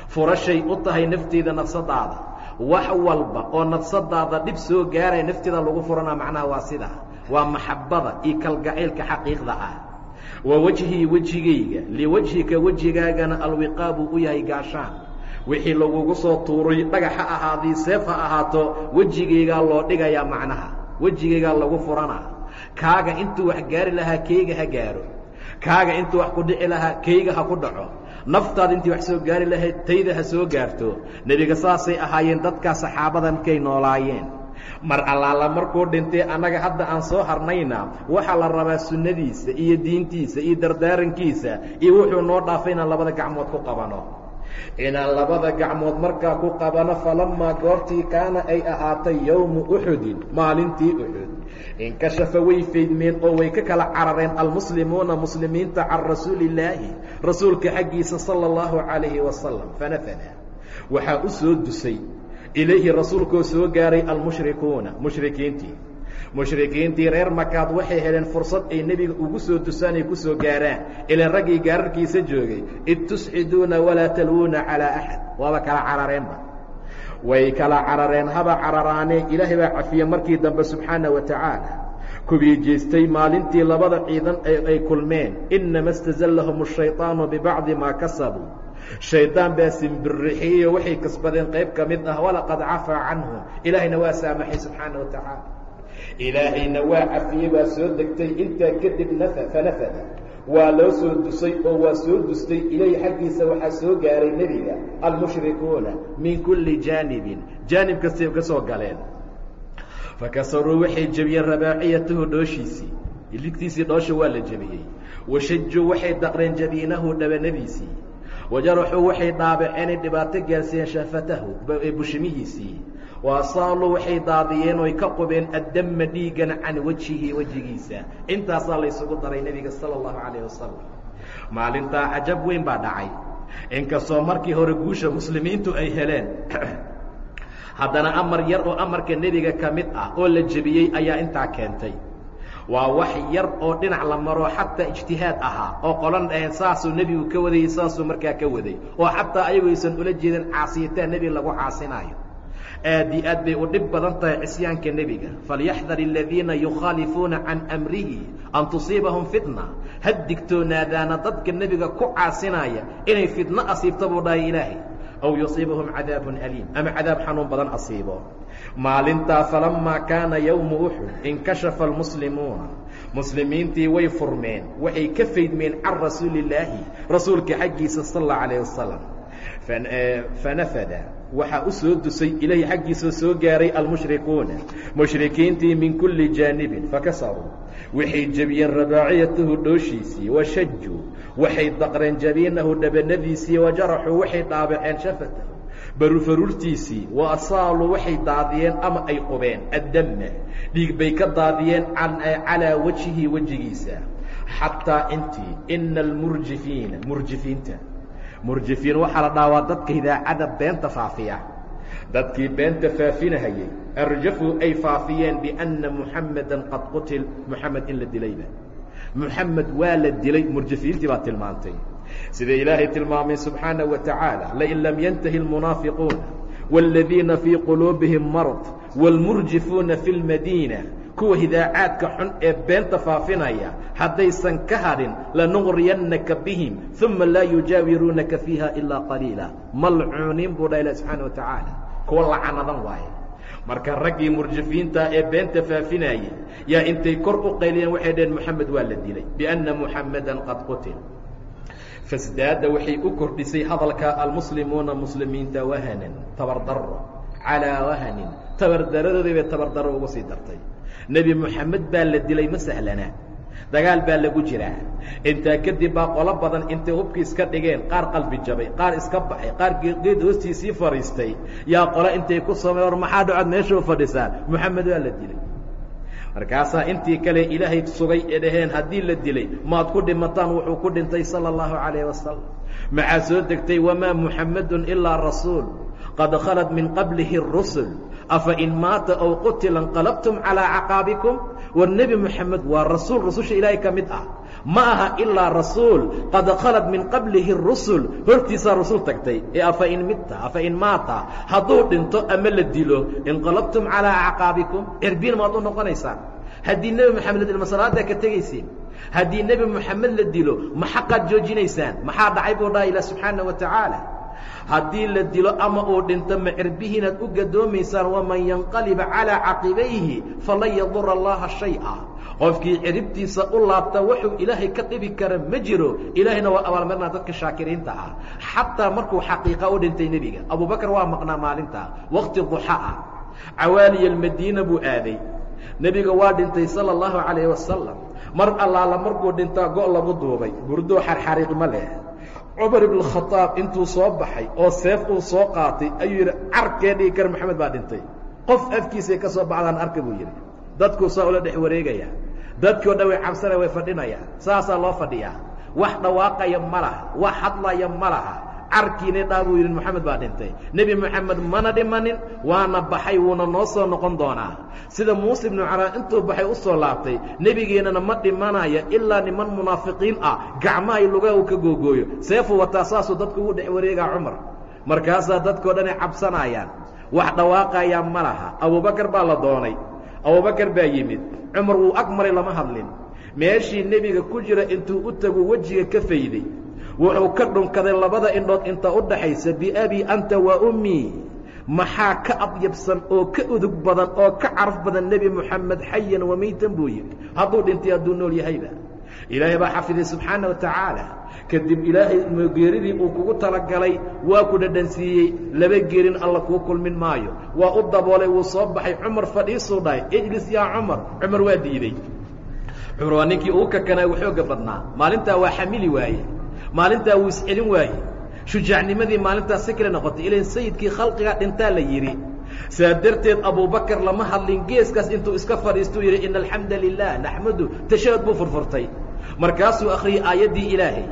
Speaker 1: furashay u tahay nafteeda nafsadaada. Wax walba oo nafsadaada dhib soo gaaraya nafteeda lagu furanaa macnaha waa sida waa maxabada iyo kalgacaylka xaqiiqda ah. Wa wejhii wejigayga liwajhika wejigaagana alwiqaa buu u yahay gaashaan. Wixii lagugu soo tuuray dhagax ha ahaadii seef ha ahaato wejigaygaa loo dhigayaa macnaha. Wejigaygaa lagu furanaa kaaga intuu wax gaari lahaa keyga ha gaaro. Kaaga intuu wax ku dhici lahaa keyga ha ku dhaco. Naftaada intii wax soo gaari lahayd tayda ha soo gaarto. Nebiga saasay ahaayeen dadkaa saxaabada markay noolaayeen mar allaala markuu dhintay annaga hadda aan soo harnayna waxaa la rabaa sunnadiisa iyo diintiisa iyo dardaarankiisa iyo wuxuu noo dhaafay inaan labada gacmood ku qabano. Inaan labada gacmood markaa ku qabano falamaa goortii kaana ay ahaatay yowmu uxudin maalintii uxud inkashafa way faydmeen oo way ka kala carareen almuslimuuna muslimiinta can rasuuli illaahi rasuulka xaggiisa sala allahu calayhi wasalam fanafada waxaa u soo dusay ilayhi rasuulkoo soo gaaray almushrikuuna mushrikiintii mushrikiintii reer makaad waxay heleen fursad ay nebiga ugu soo dusaan ay ku soo gaaraan ilaan raggii gaararkiisa joogay id tusciduuna walaa talwuuna calaa axad waaba kala carareenba way kala carareen haba cararaanee ilaahay baa cafiye markii dambe subxaana wa tacaala kuwii jeestay maalintii labada ciidan ay kulmeen inama istazallahum ashayطaanu bibacdi maa kasabuu shaydaan baa simbirixiyeyoo waxay kasbadeen qayb ka mid ah walaqad cafaa canhum. Ilaahayna waa saamaxay subxaana wa tacaala. Ilaahayna waa cafiyey baa soo degtay intaa kadib fanafada. Waa loo soo dusay oo waa soo dustay ilayhi xaggiisa waxaa soo gaaray nebiga almushrikuuna min kulli jaanibin. Jaanib kastay ka soo galeen. Fakasaruu waxay jebiyeen rabaaciyatahu dhooshiisii ligtiisii dhoosha waa la jebiyey. Washajuu waxay daqreen jabiinahu dhabanadiisii wajaraxuu waxay dhaabaceenay dhibaato gaarsiiyeen shaafatahu bushimihiisii waasaaluu waxay daadiyeen oy ka qubeen addama dhiigan can wejihi wejigiisa intaasaa laysugu daray nebiga sala allahu calayh wasalam maalintaa cajab weyn baa dhacay inkastoo markii hore guusha muslimiintu ay heleen haddana amar yar oo amarka nebiga ka mid ah oo la jebiyey ayaa intaa keentay waa wax yar oo dhinac la maro xataa ijtihaad ahaa oo qolan dhaheen saasuu nebigu ka wadayey saasuu markaa ka waday oo xataa ayagu aysan ula jeedin caasiyitaan nebiga lagu caasinaayo aad iyo aad bay u dhib badan tahay cisyaanka nebiga. Falyaxdar aladiina yukhaalifuuna can amrihi an tusiibahum fitna. Ha digtoonaadaana dadka nebiga ku caasinaya inay fitno asiibto buu dhahay ilaahay. Aw yusiibahum cadaabun aliim. Ama cadaab xanuun badan asiibo maalintaa falamaa kaana yowmu uxud inkashafa almuslimuuna. Muslimiintii way furmeen waxay ka faydmeen can rasuuli illaahi rasuulka xaggiisa sal allau alayh wasalam fanafada waxaa u soo dusay ilaahay xaggiisa soo gaaray almushrikuuna. Mushrikiintii min kulli jaanibin fakasaruu waxay jebiyeen rabaaciyatahu dhooshiisii washajuu waxay daqreen jabiinahu dhabanadiisii wajaraxuu waxay dhaabaceen shafatahu barufaruurtiisii wa asaaluu waxay daadiyeen ama ay qubeen addamma. Dhiig bay ka daadiyeen calaa wajhihi wejigiisa. Xataa intii ina almurjifiina murjifiinta. Murjifiin waxaa la dhahaa waa dadka idaacada beenta faafiya. Dadkii beenta faafinahayey arjafuu ay faafiyeen bianna muxammedan qad qutil muxamed in la dilayba. Muxamed waa la dilay murjifiintii baa tilmaantay sida ilaahay tilmaamay subxaanaه wa tacaala lain lam yantahi اlmunaafiquuna wاladiina fii quluubihim marad wاlmurjifuuna fi اlmadiina kuwa hidaacaadka xun ee beenta faafinaya haddaysan ka hadhin lanuqriyannaka bihim uma laa yujaawiruunaka fiiha ilaa qaliila malcuuniin buu dha ilah subxaana wa tacaala kuwa lacanadan waaye marka raggii murjifiinta ee beenta faafinayay yaa intay kor u qayliyeen waxay dhaheen moxamed waa la dilay bianna muxammadan qad qutil fasdaada waxay u kordhisay hadalka almuslimuuna muslimiinta wahanan tabardaro calaa wahanin tabardaradoodii bay tabardaro ugu sii dartay. Nebi moxamed baa la dilay ma sahlana dagaal baa lagu jiraa. Intaa kadib baa qolo badan intay hubkii iska dhigeen qaar qalbi jabay qaar iska baxay qaar geed hoostiisii fadhiistay. Yaa qolo intay ku samey war maxaa dhacod meeshuu fadhisaan moxamed waa la dilay markaasaa intii kale ilaahay sugay ee dhaheen haddii la dilay maad ku dhimataan wuxuu ku dhintay sala allahu calayh wasalam maxaa soo degtay? Wamaa muxammedun ilaa rasuul. Qad khalat min qablihi rusul afa in maata aw qutila inqalabtum calaa caqaabikum. War nebi moxamed waa rasuul rususha ilaahay ka mid ah ma aha ilaa rasuul qad khalat min qablihi rusul. Hortiisaa rasul tagtay. Ee afa in midta afa in maata? Hadduu dhinto ama la dilo inqalabtum calaa caqaabikum erbiin maad u noqonaysaan. Haddii nebi moxamed la dilo ma ka tegaysiin. Haddii nebi moxamed la dilo ma xaqaad joojinaysaan. Maxaa dhacay buu dhaha ilah subxaana wa tacaala? Haddii la dilo ama uu dhinto ma cirbihiinaad u gadoomaysaan waman yanqaliba calaa caqibayhi falan yadura allaha shay'a qofkii ciribtiisa u laabta wuxuu ilaahay ka dhibi kara ma jiro. Ilaahayna waa abaalmarinaa dadka shaakiriinta ah. Xataa markuu xaqiiqa u dhintay nebiga abubakar waa maqnaa maalinta waqti duxa ah. Cawaaliya almadiina buu aaday. Nebiga waa dhintay sala allahu calayh wasalam mar allaala markuu dhintaa go' lagu duubay. Burdoo xarxariiq ma leh. Cumar ibn khadaab intuu soo baxay oo seef uu soo qaatay ayuu yidhi carkee dhigi kara maxamed baa dhintay. Qof afkiisay ka soo baxdaan arka buu yidhi. Dadkuu saa ula dhex wareegaya dadkii o dhan way cabsanaya way fadhinayaan saasaa loo fadhiyaa wax dhawaaqaya ma laha wax hadlaya ma laha. Carkiina dhaa buu yidhi moxamed baa dhintay. Nebi moxamed mana dhimanin waana baxay wuuna noo soo noqon doonaa. Sida muuse ibnu caraan intuu baxay u soo laabtay nebigeennana ma dhimanaya ilaa niman munaafiqiin ah. Gacmahay lugaha uu ka googooyo. Seefuu wataa saasuu dadku ugu dhex wareegaa cumar. Markaasaa dadkao dhanay cabsanayaan. Wax dhawaaqayaa ma laha. Abubakar baa la doonay abubakar baa yimid. Cumar wuu ag maray lama hadlin. Meeshii nebiga ku jira intuu u tagu wejiga ka fayday wuxuu ka dhunkaday labada indhood inta u dhaxaysa biabii anta wa ummii maxaa ka adyabsan oo ka udug badan oo ka caraf badan nebi moxamed xayan wa maytan buu yidhi hadduu dhintay hadduu nool yahayba ilaahay baa xafiday subxaana wa tacaala kadib ilaahay geeridii uu kugu talagalay waa ku dhadhansiiyey laba geerin alla kuu kulmin maayo. Waa u daboolay wuu soo baxay. Cumar fadhiisuu dhahay. Ijlis yaa cumar. Cumar waa diidey cumar waa ninkii uu kakanaa waxooga badnaa. Maalintaa waa xamili waaye. Maalintaa wuu iscelin waaye. Shujaacnimadii maalintaas si kale noqotay. Ilan sayidkii khalqiga dhintaa la yidhi. Saa darteed abubakar lama hadlin. Geeskaas intuu iska fadhiistuu yidhi ina alxamda lilah naxmadu tashahud buu furfurtay. Markaasuu akhriyey aayaddii ilaahay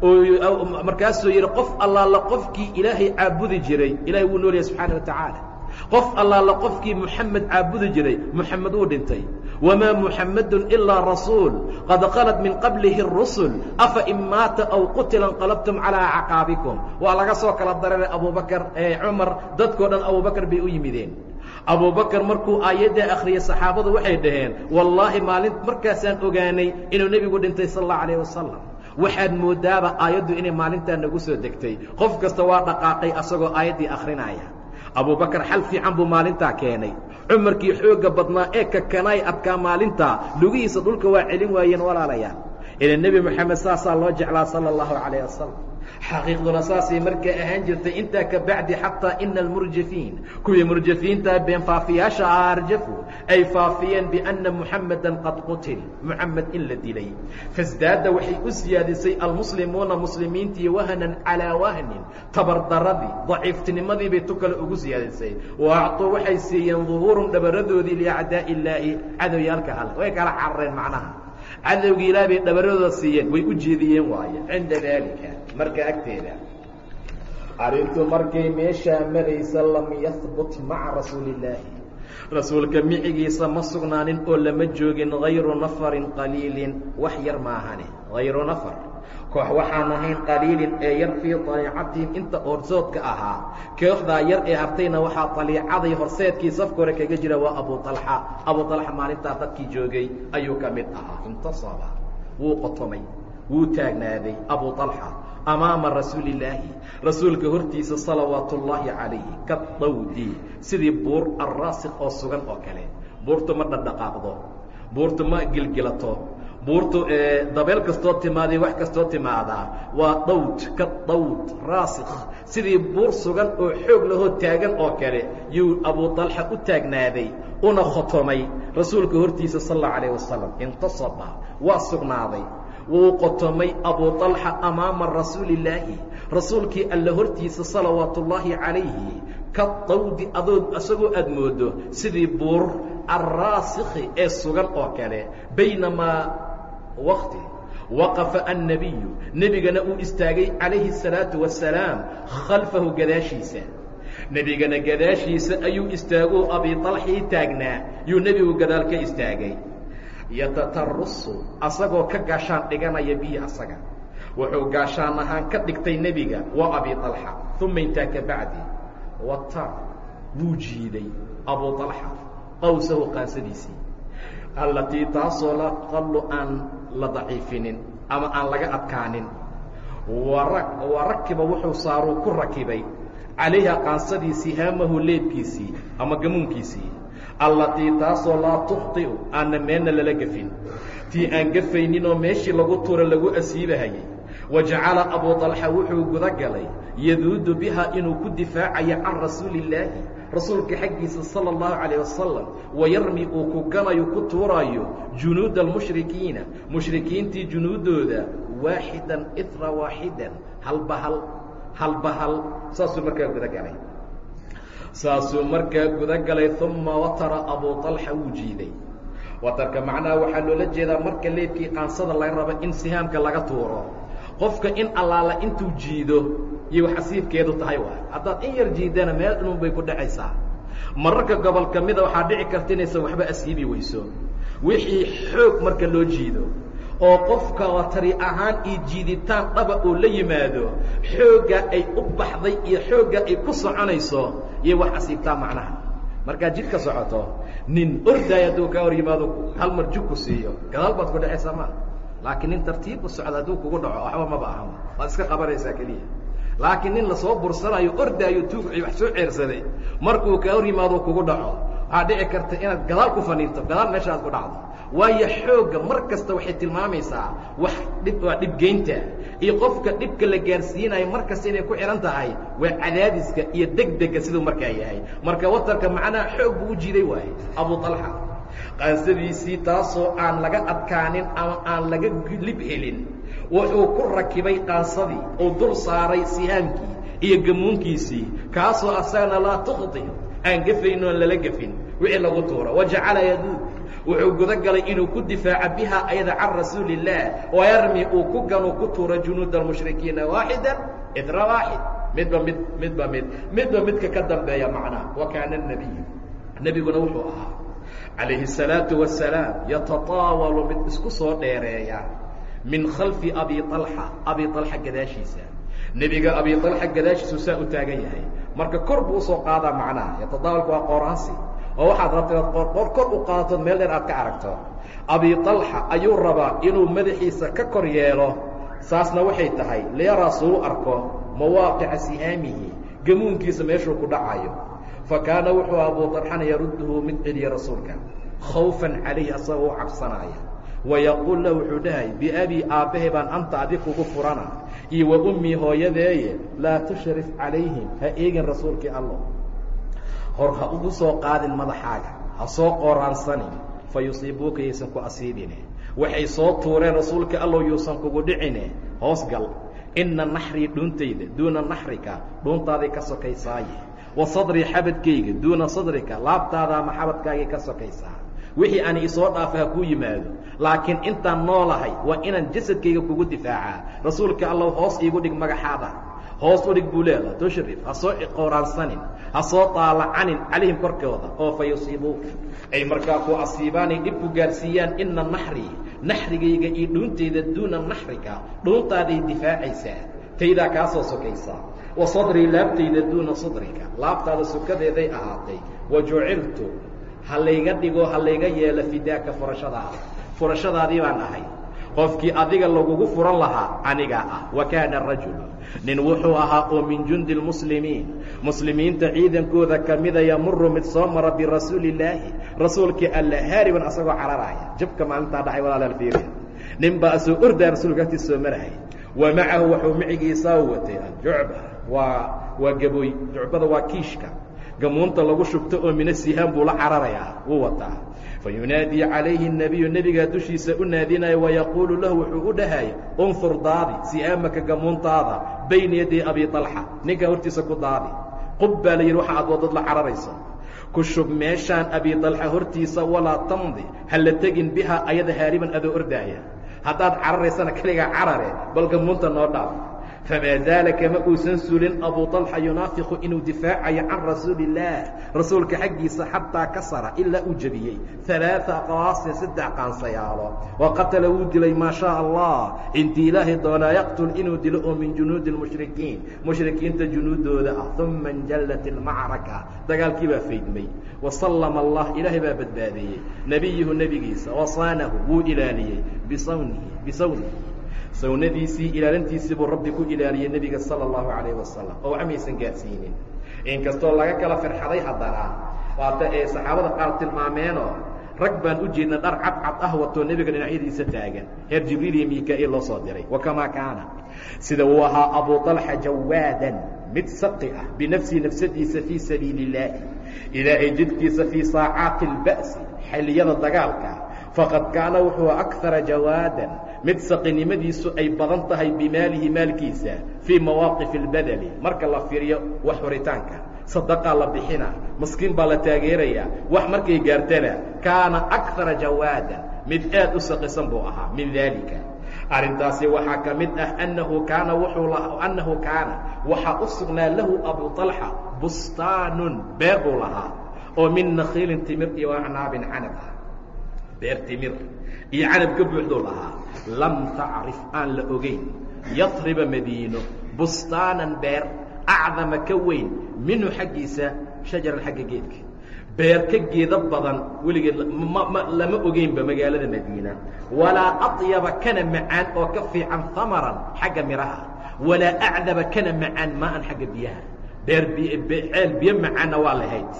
Speaker 1: oo markaasuu yidhi qof allaala qofkii ilaahay caabudi jiray ilahay wuu noolyahay subxaana wa tacaala. Qof allaala qofkii moxamed caabudi jiray moxamed wuu dhintay. Wamaa muxammedun ilaa rasuul qad khalat min qablihi rusul afa in maata aw qutila inqalabtum calaa acqaabikum waa laga soo kala dareeray abubakar cumar dadkoo dhan abubakar bay u yimideen. Abubakar markuu aayaddaa akhriyey saxaabadu waxay dhaheen wallaahi maalin markaasaan ogaanay inuu nebigu dhintay sal allahu alayh wasalam waxaad moodaaba aayaddu inay maalintaa nagu soo degtay. Qof kasta waa dhaqaaqay asagoo aayaddii akhrinaya. Abubakar xal fiican buu maalintaa keenay. Cumarkii xoogga badnaa ee kakanaay adkaa maalintaa lugihiisa dhulka waa celin waayeen walaalayaal ila nebi moxamed saasaa loo jeclaa sala allahu calayh wasalam xaqiiqduna saasay markaa ahaan jirtay intaa ka bacdi xataa ina almurjafiin kuwii murjafiintaa been faafiyaasha ah arjafu ay faafiyeen bianna muxamedan qad qutil muxamed in la dilay. Fasdaada waxay u siyaadisay almuslimuuna muslimiintii wahanan calaa wahnin tabardaradii daciiftinimadii bay tu kale ugu siyaadisay. Wa acطuu waxay siiyeen duhuurun dhabaradoodii liacdaaءi illaahi cadowyaalka alle way kala carareen macnaha. Cadowgii ilaah bay dhabaradooda siiyeen way u jeediyeen waaye cinda daalika marka agteeda. Arrintu markay meeshaa maraysa lam yahbut maca rasuuli illaahi rasuulka micigiisa ma sugnaanin oo lama joogin hayru nafarin qaliilin. Wax yar maahane hayru nafar. Koox waxaan ahayn qaliilin ee yar fii daliicatihim inta horsoodka ahaa. Kooxdaa yar ee hartayna waxaa daliicaday horseedkii safka hore kaga jira waa abu alxa abu alxa maalintaa dadkii joogay ayuu ka mid ahaa. Intasaba wuu qotomay wuu taagnaaday abu alxa amaama rasuuli illaahi rasuulka hortiisa salawaatu ullaahi calayhi ka dawdi. Sidii buur alraasik oo sugan oo kale. Buurtu ma dhadhaqaaqdo. Buurtu ma gilgilato. Buurtu dabeel kastoo timaaday wax kastoo timaadaa waa dawd ka dawd raasikh sidii buur sugan oo xoog lahoo taagan oo kale yuu abu dalxa u taagnaaday una khotomay rasuulka hortiisa sal allau alayh wasalam intasaba waa sugnaaday wuu qotomay abu طalxa amaama rasuuli illaahi rasuulkii alla hortiisa salawaatu ullaahi calayhi ka dawdi adood isagoo aad moodo sidii buur alraasikhi ee sugan oo kale baynamaa wakti waqafa annabiyu nebigana uu istaagay calayhi الsalaatu wasalaam khalfahu gadaashiisa nebigana gadaashiisa ayuu istaagoo abi طalxii taagnaa yuu nebigu gadaal ka istaagay yatatarusu asagoo ka gaashaan dhiganaya bihi asaga. Wuxuu gaashaan ahaan ka dhigtay nebiga waa abi طalxa uma intaa ka bacdi wata wuu jiiday abu طalxa qawsahu qaansadiisii allatii taasoo la qallu aan la daciifinin ama aan laga adkaanin. Wa rakiba wuxuu saaruu ku rakibay. Calayha qaansadiisii haamahu leebkiisii ama gamuunkiisii allatii taasoo laa tukhطi'u aanna meelna lala gefin tii aan gefayninoo meeshii lagu tura lagu asiibahayay wajacala abu طalxa wuxuu guda galay yaduudu biha inuu ku difaacayo can rasuuli illaahi rasuulka xaggiisa salى اllahu calayه wasalam wayarmi uu ku ganayo ku tuuraayo junuuda almushrikiina mushrikiintii junuuddooda waaxidan ira waaxidan halba hal halba hal saasuu markaa guda galay saasuu markaa guda galay uma watara abu طalxa wuu jiiday. Watarka macnaha waxaa loola jeedaa marka leebkii qaansada laga rabo in sihaamka laga tuuro. Qofka in allaala intuu jiido iyo wax tahay waay haddaad in yar jiidana meel inun bay ku dhacaysaa. Mararka gobol ka mida waxaa dhici karta inaysan waxba asiibi weyso. Wixii xoog marka loo jiido oo qofka watari ahaan iyo jiiditaan dhaba oo la yimaado xoogga ay u baxday iyo xoogga ay ku soconayso iyo wax asiibtaa macnaha. Markaad jidka socoto nin ordaay hadduu kaa hor yimaado hal mar jug ku siiyo gadaal baad ku dhacaysaa ma laakiin nin tartiib u socda hadduu kugu dhaco waxba maba ahan waad iska qabanaysaa keliya. Laakiin nin la soo bursanayo ordaayo tuug wax soo ceersaday. Markuu kaa hor yimaado kugu dhaco waxaa dhici karta inaad gadaal ku faniirto gadaal meesha aad ku dhacdo. Waayo xoogga mar kasta waxay tilmaamaysaa wax dhib waa dhibgeynta iyo qofka dhibka la gaarsiinayo mar kasta inay ku xihan tahay waa cadaadiska iyo degdega siduu markaa yahay. Marka watarka macnaha xoog buu u jiiday waaye abu طalxa qaansadiisii taasoo aan laga adkaanin ama aan laga lib helin wuxuu ku rakibay qaansadii oo dul saaray sihaamkii iyo gamuunkiisii kaasoo asagana laa tukhdi aan gefayn oon lala gefin wixii lagu tuuro wajacala yaduud wuxuu guda galay inuu ku difaaca biha ayada can rasuuli الlah wayarmi uu ku ganuu ku tuuro junuud almushrikiina waaxida idra waaxid midba mid midba mid midba midka ka dambeeya macnaha wa kaana الnabiyu nebiguna wuxuu ahaa calayhi الsalaaةu wasalaam yatataawalu mid isku soo dheereeya min khalfi abi طalxa abi طalxa gadaashiisa nebiga abi طalxa gadaashiisu saa u taagan yahay marka kor buu usoo qaadaa macnaha yatadaawalku waa qooraansi oo waxaad rabta inaad qoorqoor kor u qaatood meel dheer aad ka aragto. Abi طalxa ayuu rabaa inuu madaxiisa ka kor yeelo. Saasna waxay tahay liyaraa suu arko mawaaqica sihaamihi gamuunkiisa meeshuu ku dhacayo. Fa kaana wuxuu abu طalxana yarudduhu mid celiya rasuulka. Khawfan calayh asagoo u cabsanaya. Wayaquul lahu wuxuu dhahay biabii aabbahay baan anta adig kugu furana. Iyo wa ummii hooyadeeye laa tushrif calayhim ha eegin rasuulkii allo hor ha ugu soo qaadin madaxaaga. Ha soo qoraansanin fa yusiibuuka yaysan ku asiibine waxay soo tuureen rasuulka allow yuusan kugu dhicine. Hoos gal. Inna naxrii dhuuntayda duuna naxrika dhuuntaaday ka sokaysaaye. Wa sadrii xabadkayga duuna sadrika laabtaada ama xabadkaagay ka sokaysaa. Wixii ani isoo dhaafa ha kuu yimaado. Laakiin intaan noolahay waa inaan jasadkayga kugu difaacaa rasuulka allow hoos iigu dhig magaxaada hoos u dhig buu leedaha tushrif ha soo iqoraansanin ha soo daalacanin calayhim korkooda. Oo fa yusiibuuka. Ay markaa ku asiibaanay dhib ku gaarsiiyaan ina naxrii naxrigayga iyo dhuuntayda duuna naxrika dhuuntaaday difaacaysaa. Taydaa kaa soo wa sadrii laabtayda duuna sadrika. Laabtaada sukadeeday ahaatay. Wa juciltu ha layga dhigo ha layga yeelo fidaaka furashadaada. Furashadaadii baan ahay qofkii adiga lagugu furan lahaa anigaa ah. Wa kaana rajulu nin wuxuu ahaa oo min jundi lmuslimiin muslimiinta ciidankooda kamida yamuru mid soo mara birasuuli illaahi rasuulkii alla haariban asagoo cararaaya jabka maalintaa dhacay walaalaal fiiriya. Nin baa asoo ordaa rasuulka agtiis soo marahay wa macahu wuxuu micigiisaa watay aljucba waa waa gabooy. Jucbada waa kiishka. Gamuunta lagu shubto oo mina sihaan buu la cararayaa. Wuu wataa fayunaadii calayhi nebiyu nebigaa dushiisa u naadinaya wayaquulu lahu wuxuu u dhahayay unfur daadi si'aamaka gamuuntaada bayna yaday abi alxa ninkaa hortiisa ku daadi qub baa la yidhi waxaa aad waddad la cararayso ku shub meeshaan abi dalxa hortiisa walaa tamdi ha la tegin bihaa ayada haariban adoo ordaaya haddaad cararaysana keligaa carare bal gamuunta noo dhaaf famaa zaala kama uusan sulin abu طalxa yunaafiqu inuu difaacayo can rasuuli الlah rasuulka xaggiisa xataa kasara ilaa uu jebiyey ثalaaثa aqwaasin saddex qaansayaalo waqatala wuu dilay maa shaء allah intii ilaahay doonaa yaqtul inuu dilo oo min junuudi الmushrikiin mushrikiinta junuudooda ah uma اnjallat اlmacraka dagaalkii baa faydmay wasallama allah ilaahay baa badbaadiyey nebiyuhu nebigiisa wasaanahu wuu ilaaliyey bisawnihi bisawnihi sawnadiisii ilaalintiisii buu rabbi ku ilaaliyey nebiga sala allahu calayhi wasalam oo waxmaysan gaadhsiinin. Inkastoo laga kala firxaday haddana waata ee saxaabada qaar tilmaameenoo rag baan u jeedna dhar cadcad ah watoo nebiga dhinacyadiisa taagan. Heer jibriil iyo miika-iil loo soo diray. Wakamaa kaana. Sida uu ahaa abuu alxa jawaadan mid saqi ah binafsii nafsadiisa fii sabiili illaahi ilaahay jidkiisa fii saacaati alba'si xilliyada dagaalka faqad kaana wuxuu akara jawaadan mid saqinimadiisu ay badan tahay bimaalihi maalkiisa fii mawaaqifi اlbadeli marka la fiiriyo wax horitaanka. Sadaqaa la bixina maskiin baa la taageerayaa wax markay gaartana kaana akara jawaadan mid aad u saqisan buu ahaa min daalika. Arrintaasi waxaa ka mid ah annahu kaana wuxuu annahu kaana waxaa u sugnaa lahu abu طalxa bustaanun beer buu lahaa oo min nakhiilin timir iyo acnaabin canab. ah beer timir iyo canab ka buuxduu lahaa lam tacrif aan la ogeyn yatriba madiino bustaanan beer acdama ka weyn minhu xaggiisa shajaran xagga geedka. Beer ka geeda badan weligeed lama ogeynba magaalada madiina. Walaa aطyaba kana macaan oo ka fiican hamaran xagga midhaha walaa acdaba kana macaan maaan xagga biyaha. Beer ceel biyo macaanna waa lahayd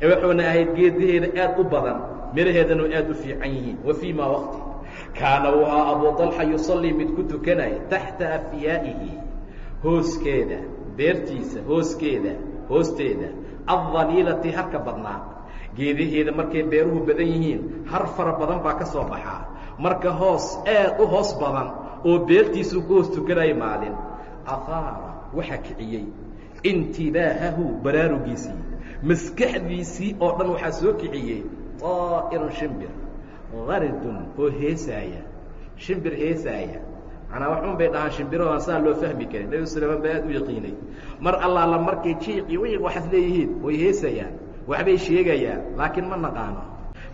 Speaker 1: wuxuuna ahayd geedaheeda aad u badan midhaheedana aad u fiican yihiin. Wa fii ma waqti. Kaana uu ahaa abu طalxa yusallii mid ku tukanaya taxta afyaa'ihi. Hooskeeda beertiisa hooskeeda hoosteeda aلdaliilati harka badnaa. Geedaheeda markay beeruhu badan yihiin har fara badan baa ka soo baxaa marka hoos aad u hoos badan oo beertiisuu ku hoos tukanayo maalin ahaara waxaa kiciyey. Intibaahahu baraarugiisii maskaxdiisii oo dhan waxaa soo kiciyey طaa'irun shimbir haridun oo heesaaya shimbir heesaaya manaa waxun bay dhahaan shimbiro aan saa loo fahmi karin nebi suleymaan baa aad u yaqiinay mar allaala markay jiiqi wiiq waxaad leeyihiin way heesayaan waxbay sheegayaan laakiin ma naqaano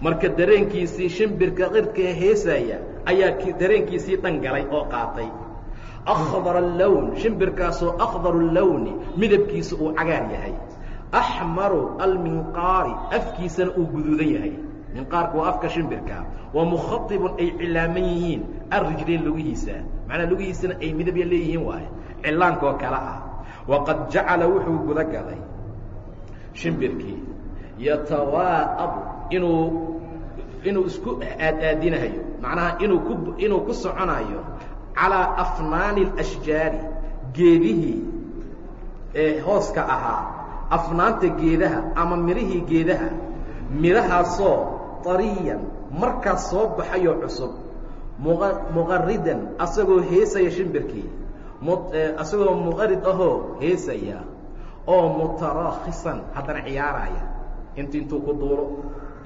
Speaker 1: marka dareenkiisii shimbirka qirhka heesaya ayaa dareenkiisii dhan galay oo qaatay akhdar allown shimbirkaasoo akhdaru lowni midabkiisa uu cagaar yahay axmaru alminqaari afkiisana uu guduudan yahay minqaarku waa afka shimbirka wa mukhaibun ay cilaaman yihiin arrijleen lugihiisa macnaa lugihiisana ay midabya leeyihiin waaye cilaankoo kale ah waqad jacala wuxuu guda galay shimbirkii yatawaa'abu inuu inuu isku aadaadinayo macnaha inuu ku inuu ku soconayo calaa afnaani اlashjaari geedihii ee hooska ahaa afnaanta geedaha ama midhihii geedaha midhahaasoo طariyan markaas soo baxayoo cusub muqaridan asagoo heesaya shimbirkii asagoo muqarid ahoo heesaya oo mutarakhisan haddana ciyaaraya inti intuu ku duulo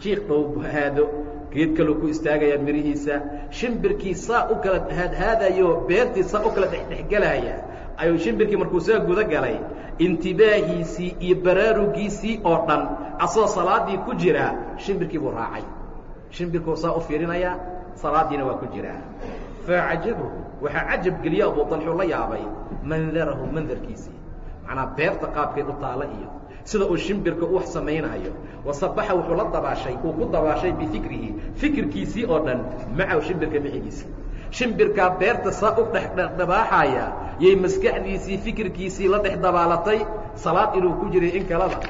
Speaker 1: jiiq dhow haado geed kaloo ku istaagayaa mirihiisa shimbirkii saa u kala haadhaadayo beertii saa u kala dhexdhexgelaya ayuu shimbirkii markuu saa guda galay intibaahiisii iyo baraarugiisii oo dhan asagoo salaadii ku jira shimbirkii buu raacay. Shimbirkuu saa u fiirinayaa salaadiina waa ku jiraa facajabahu waxaa cajab geliya abu dalxu la yaabay mandarahu mandarkiisii macnaa beerta qaabkay u taala iyo sida uu shimbirka u wax samaynayo. Wasabaxa wuxuu la dabaashay uu ku dabaashay bifikrihi fikirkiisii oo dhan macahu shimbirka mixigiisii shimbirkaa beerta saa u dhexdhabaaxaya yay maskaxdiisii fikirkiisii la dhex dabaalatay salaad inuu ku jiray in kalaba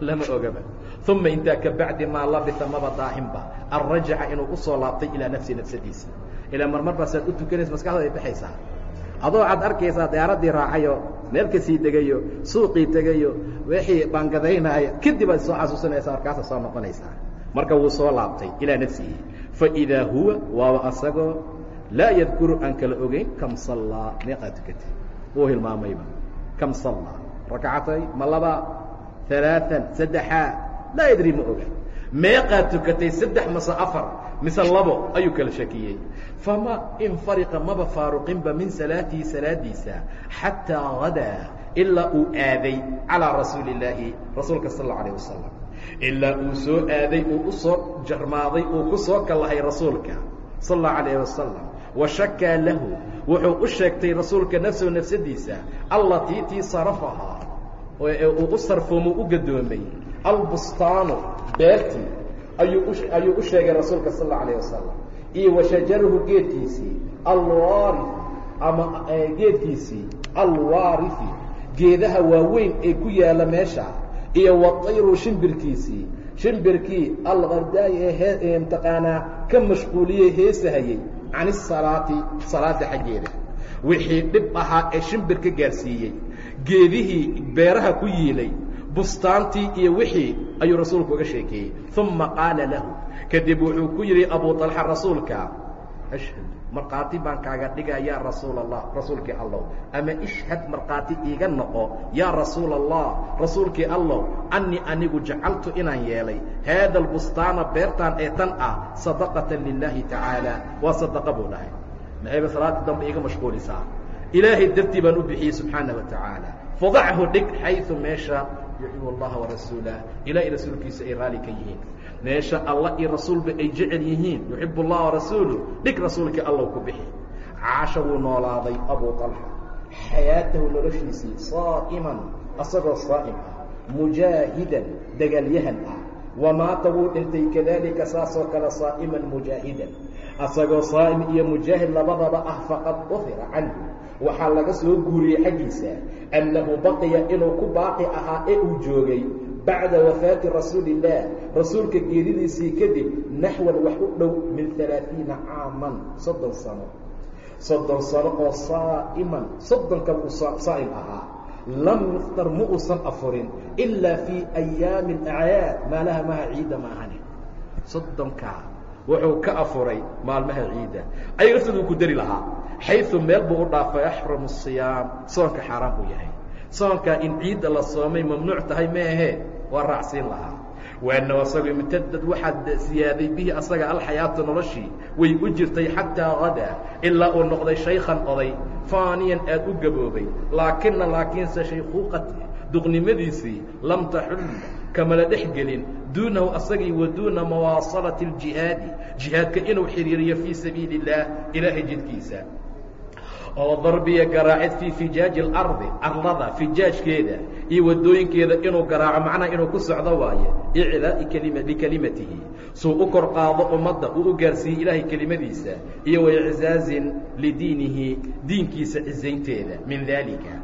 Speaker 1: lama ogaba. Uma intaa ka bacdi maa labisa maba daahinba an inuu u soo laabtay ilaa nafsi nafsadiisa. Ilaa marmar baasaad u tukanaysa maskaxdaada ay baxaysaa. Adoo aad arkaysaa diyaaradii raacayo meel ka sii degayo suuqii tegayo wixii baangadaynaayo kadib aad soo xasuusanaysaa markaasa soo noqonaysaa. Marka wuu soo laabtay ilaa nafsihi. Faidaa huwa waaba asagoo laa yadkuru aan kala ogeyn kam sallaa meeqaa tukatay wuu hilmaamayba kam sallaa rakcatay ma laba alaaan saddexaa laa yadri ma oga meeqaa tukatay saddex mase afar mise labo ayuu kala shakiyey fama infariqa maba faaruqinba min salaatihi salaadiisa xataa hadaa ilaa uu aaday calىa rasuuli اllaahi rasuulka sal اlau alيه wasalam ilaa uu soo aaday uu u soo jarmaaday uu ku soo kallahay rasuulka sal اllahu alayh wasalam washakaa lahu. Wuxuu u sheegtay rasuulka nafsahu nafsadiisa allatii tii sarafahaa uu u sarfoomo u gadoomay albustaanu beertii ayuu ayuu u sheegay rasuulka sal اlau alayه wasalam iyo washajaruhu geedkiisii alwaari ama geedkiisii alwaarifi geedaha waaweyn ee ku yaalla meesha. Iyo watayru shimbirkiisii shimbirkii alqardaay ee mtaqaanaa ka mashquuliyey heesahayey can isalaati salaada xaggeeda wixii dhib ahaa ee shimbirka gaarsiiyey geedihii beeraha ku yiilay bustaantii iyo wixii ayuu rasuulku uga sheekeeyey uma qaala lahu kadib wuxuu ku yidhi abu طalxa rasuulka ashhad markhaati baan kaaga dhigaa yaa rasuul allah rasuulkii allow ama ishhad markhaati iiga noqo yaa rasuul allah rasuulkii allow annii anigu jacaltu inaan yeelay haada albustaana beertaan ee tan ah sadaqatan lilaahi tacaala waa sadaqa buu dhahay. Maxayba salaadii dambe iiga mashquulisaa? Ilaahay dartii baan u bixiyey subxaana wa tacaala. Fadachu dhig xayu meesha yuxib allaha warasuulah ilaahay rasuulkiisa ay raali ka yihiin meesha allah iyo rasuulba ay jecel yihiin yuxib اllah warasuulu dhig rasuulkii allow ku bixi. Caasha wuu noolaaday abu طalxa xayaatahu noloshiisii saa'iman asagoo saa'im ah mujaahidan dagaalyahan ah. Wamaata wuu dhintay kadalika saasoo kale saa'iman mujaahidan. Asagoo saa'im iyo mujaahid labadaba ah faqad ufira canhu. Waxaa laga soo guuriyey xaggiisa annahu baqiya inuu ku baaqi ahaa ee uu joogay bacda wafaati rasuuli illaah rasuulka geeridiisii kadib naxwan wax u dhow min alaaثiina caaman soddon sano soddon sano oo saa'iman soddonkan uu saa'im ahaa lam yuftar ma uusan afurin ilaa fii ayaami alacyaad maalaha maha ciidda ma ahani soddonkaa wuxuu ka afuray maalmaha ciidda ay laftoodu ku dari lahaa xayu meel buu u dhaafay axramu siyaam soonka xaaraan buu yahay soonkaa in ciidda la soomay mamnuuc tahay meahe waa raacsiin lahaa. Waana asagu imtadad waxaad siyaaday bihi asaga alxayaatu noloshii. Way u jirtay xataa hadaa ilaa uu noqday shaykhan oday. Faaniyan aad u gaboobay. Laakina laakiinse shaykhuuqati duqnimadiisii lam taxul kamala dhex gelin. Duunahu asagii wa duuna muwaasalati اljihaadi jihaadka inuu xiriiriyo fii sabiili اllaah ilaahay jidkiisa oo darbiya garaacid fii fijaaji اlardi arlada fijaajkeeda iyo wadooyinkeeda inuu garaaco macnaha inuu ku socdo waaye iclaa'i kelima suu u kor qaado ummadda uu u gaarsiiyey ilaahay kelimadiisa iyo waiczaazin lidiinihi diinkiisa cisaynteeda min daalika.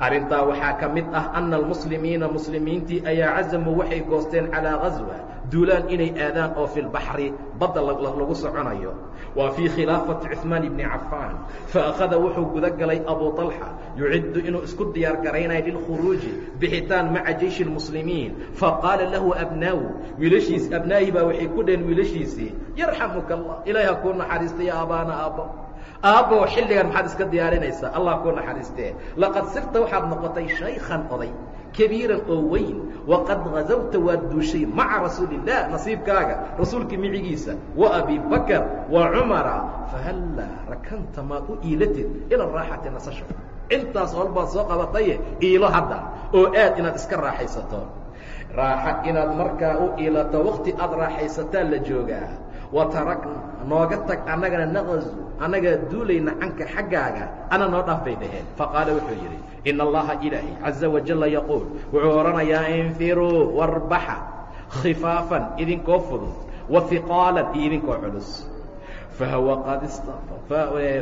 Speaker 1: Arrintaa waxaa ka mid ah ana almuslimiina muslimiintii ayaa cazamuu waxay goosteen calaa gaswa duulaan inay aadaan oo fi lbaxri badda lagu soconayo waa fii khilaafati cuثmaan ibni cafaan faأkhada wuxuu guda galay abu طalxa yuciddu inuu isku diyaar garaynayo lilkhuruuji bixitaan maca jeyشhi الmuslimiin faqaala lahu abnaahu wiilashiis abnaahi baa waxay ku dheheen wiilashiisii yarxamuka allah ilaah ha kuu naxariista ya aabaana aabbo aabbow xilligan maxaad iska diyaarinaysaa allah kuu naxariistee laqad sirta waxaad noqotay shaykhan oday kabiiran oo weyn. Waqad hazawta waad duushay maca rasuuli الlah nasiibkaaga rasuulkii micigiisa wa abi bakr wa cumara. Fahallaa rakanta maad u iilatid ila raaxati nasasho. Intaas olbaad soo qabataye iilo hadda oo aad inaad iska raaxaysato. Raaxa inaad markaa u iilato wakti aad raaxaysataa la joogaa wa tarakna nooga tag annagana naqazu annagaa duulayna canka xaggaaga ana noo dhaaf bay dhaheen. Faqaala wuxuu yidhi in allaha ilaahi caza wajalla yaquul. Wuxuu odhanayaa infiruu warbaxa khifaafan idinkoo fudud wa hiqaalan iyo idinkoo culus qad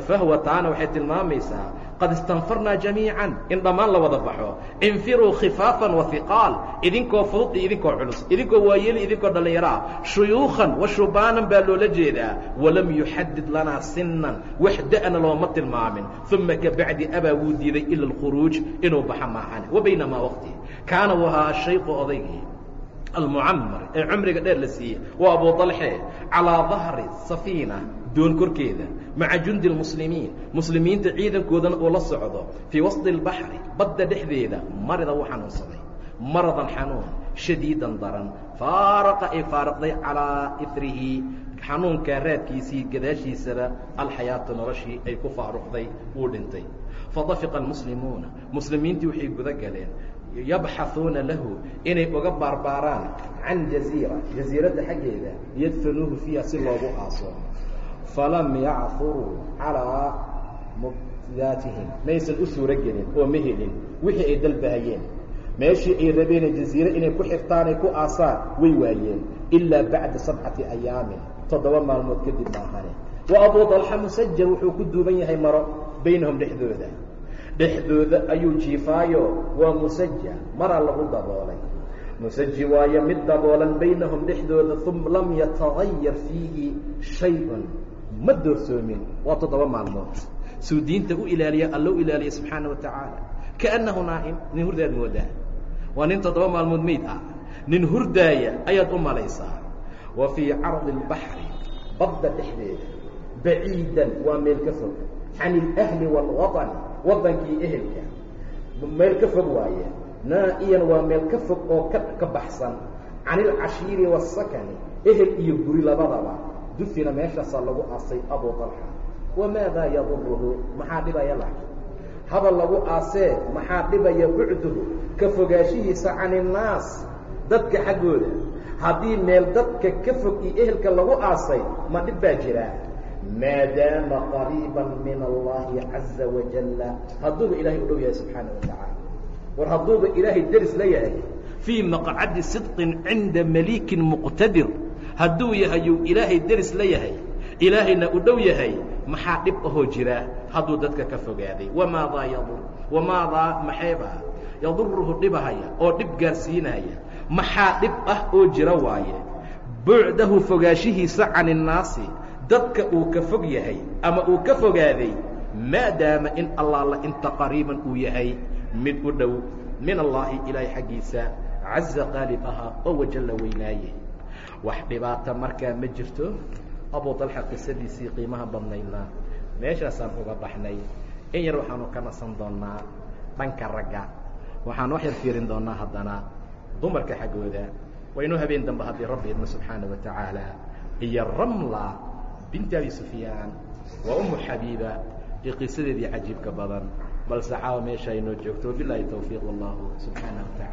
Speaker 1: fahwa taana waxay tilmaamaysaa qad istanfarnaa jamiican in dhammaan la wada baxo infiruu khifaafan wa hiqaal idinkoo fudud iyo idinkoo culus idinkoo waayeli idinkoo dhallinyaraa shuyuukhan wa shubaanan baa loola jeedaa walam yuxadid lanaa sinan wax da'na looma tilmaamin uma kabacdi abaa wuu diiday ila alkhuruuj inuu baxa maahane wa baynamaa waqti kaana wuu ahaa odaygii almucamar ee cumriga dheer la siiyey. Waa abu dalxe calaa dahri safiina doon korkeeda maca jundi lmuslimiin muslimiinta ciidankoodana uu la socdo fii wasdi اlbaxri badda dhexdeeda marida wuu xanuunsaday. Maradan xanuun shadiidan daran. Faaraqa ay faaraqday calaa irihi xanuunkaa raadkiisii gadaashiisaba alxayaatu noloshii ay ku faaruqday wuu dhintay. Fadafiqa almuslimuuna muslimiintii waxay guda galeen yabxaثuuna lahu inay uga baarbaaraan can jaziira jaziiradda xaggeeda yadfanuuhu fiiha si loogu aaso. Falam yacuruu calىa mubdaatihim. Maysan u suuro gelin oo ma helin wixii ay dalbahayeen. Meeshii ay rabeen jaziire inay ku xirtaan ku aasaan way waayeen. Ilaa bacda sabcati ayaamin toddoba maalmood kadib maahane wa abu dalxa musajar wuxuu ku duuban yahay maro baynahum dhexdooda dhexdooda ayuu jiifaayo waa musaja maraa lagu daboolay musaji waayo mid daboolan baynahum dhexdooda um lam yatagayar fiihi shay-un ma doorsoomin waa toddoba maalmood suu diinta u ilaaliya alla u ilaaliya subxaana wa tacaala kaannahu naa'im nin hurdaad moodaa waa nin toddoba maalmood meyd ah nin hurdaaya ayaad u malaysaa wa fii cardi اlbaxri badda dhexdeeda baciidan waa meel ka fog can اlأhli wاlwaطn wadankii ehelka meel ka fog waaye. Naa'iyan waa meel ka fog oo ka ka baxsan. Can ilcashiiri waasakani ehel iyo guri labadaba. Dufina meeshaasaa lagu aasay abu طalxa wamaadaa yaduruhu maxaa dhibaya laakiin haba lagu aasee maxaa dhibaya bucduhu? Ka fogaashihiisa can innaas dadka xaggooda. Haddii meel dadka ka fog iyo ehelka lagu aasay ma dhib baa jiraa maadaama qariiba min allahi caza wajalla hadduuba ilahay u dhow yahay subxaana wa tacaala war hadduuba ilaahay deris la yahay fii maqcadi sidqin cinda malikin muqtadir hadduu yahayuu ilaahay deris la yahay ilaahayna u dhow yahay maxaa dhib ahoo jira hadduu dadka ka fogaaday wamaadaa yadur wamaadaa maxayba yaduruhu dhibahaya oo dhib gaarsiinaya maxaa dhib ah oo jira waaye bucdahu fogaashihiisa can innaasi dadka uu ka fog yahay ama uu ka fogaaday maadaama in allaala inta qariiban uu yahay mid u dhow min allaahi ilaahay xaggiisa caza qaalib ahaa oo wajalla weynaaye. Wax dhibaata markaa ma jirto? Abu dalxa qisadiisii qiimaha badnaydna meeshaasaan uga baxnay in yar waxaanu ka nasan doonnaa dhanka ragga. Waxaan wax yar fiirin doonnaa haddana dumarka xaggooda. Waynu habeen dambe haddii rabbi idmo subxaana wa tacaala iyo ramla binti abi sufyaan waa umu xabiiba iyo qisadeedii cajiibka badan. Balse caawa meesha aynoo joogto wabilaahi towfiiq wallahu subxaana wa tacaala